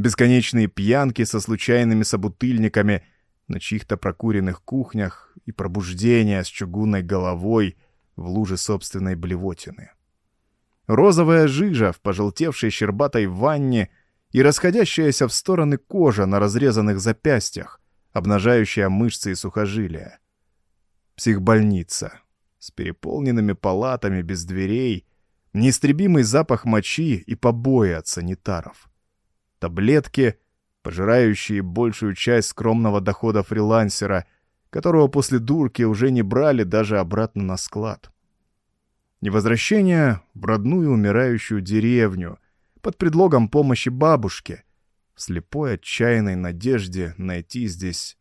Бесконечные пьянки со случайными собутыльниками на чьих-то прокуренных кухнях и пробуждения с чугунной головой в луже собственной блевотины. Розовая жижа в пожелтевшей щербатой ванне и расходящаяся в стороны кожа на разрезанных запястьях, обнажающая мышцы и сухожилия психбольница с переполненными палатами без дверей, неистребимый запах мочи и побои от санитаров. Таблетки, пожирающие большую часть скромного дохода фрилансера, которого после дурки уже не брали даже обратно на склад. Невозвращение в родную умирающую деревню под предлогом помощи бабушке, в слепой отчаянной надежде найти здесь...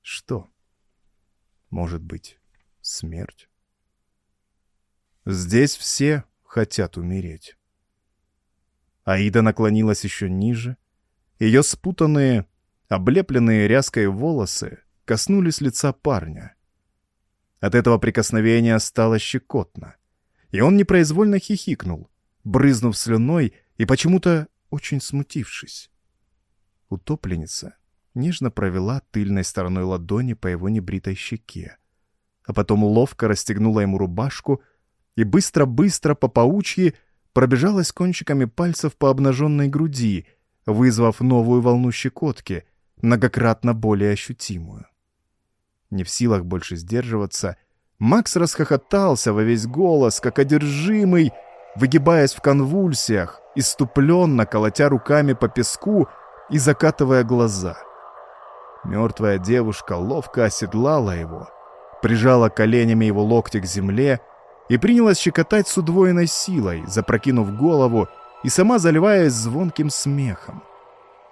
Что? Может быть, смерть? Здесь все хотят умереть. Аида наклонилась еще ниже. Ее спутанные, облепленные ряской волосы коснулись лица парня. От этого прикосновения стало щекотно, и он непроизвольно хихикнул, брызнув слюной и почему-то очень смутившись. Утопленница нежно провела тыльной стороной ладони по его небритой щеке, а потом ловко расстегнула ему рубашку и быстро-быстро по паучьи пробежалась кончиками пальцев по обнаженной груди, вызвав новую волну щекотки, многократно более ощутимую. Не в силах больше сдерживаться, Макс расхохотался во весь голос, как одержимый, выгибаясь в конвульсиях, иступленно колотя руками по песку и закатывая глаза — Мертвая девушка ловко оседлала его, прижала коленями его локти к земле и принялась щекотать с удвоенной силой, запрокинув голову и сама заливаясь звонким смехом.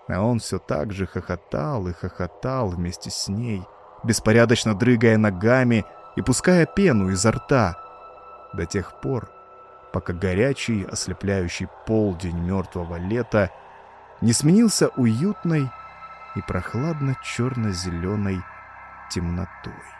А он все так же хохотал и хохотал вместе с ней, беспорядочно дрыгая ногами и пуская пену изо рта, до тех пор, пока горячий, ослепляющий полдень мертвого лета не сменился уютной и прохладно-черно-зеленой темнотой.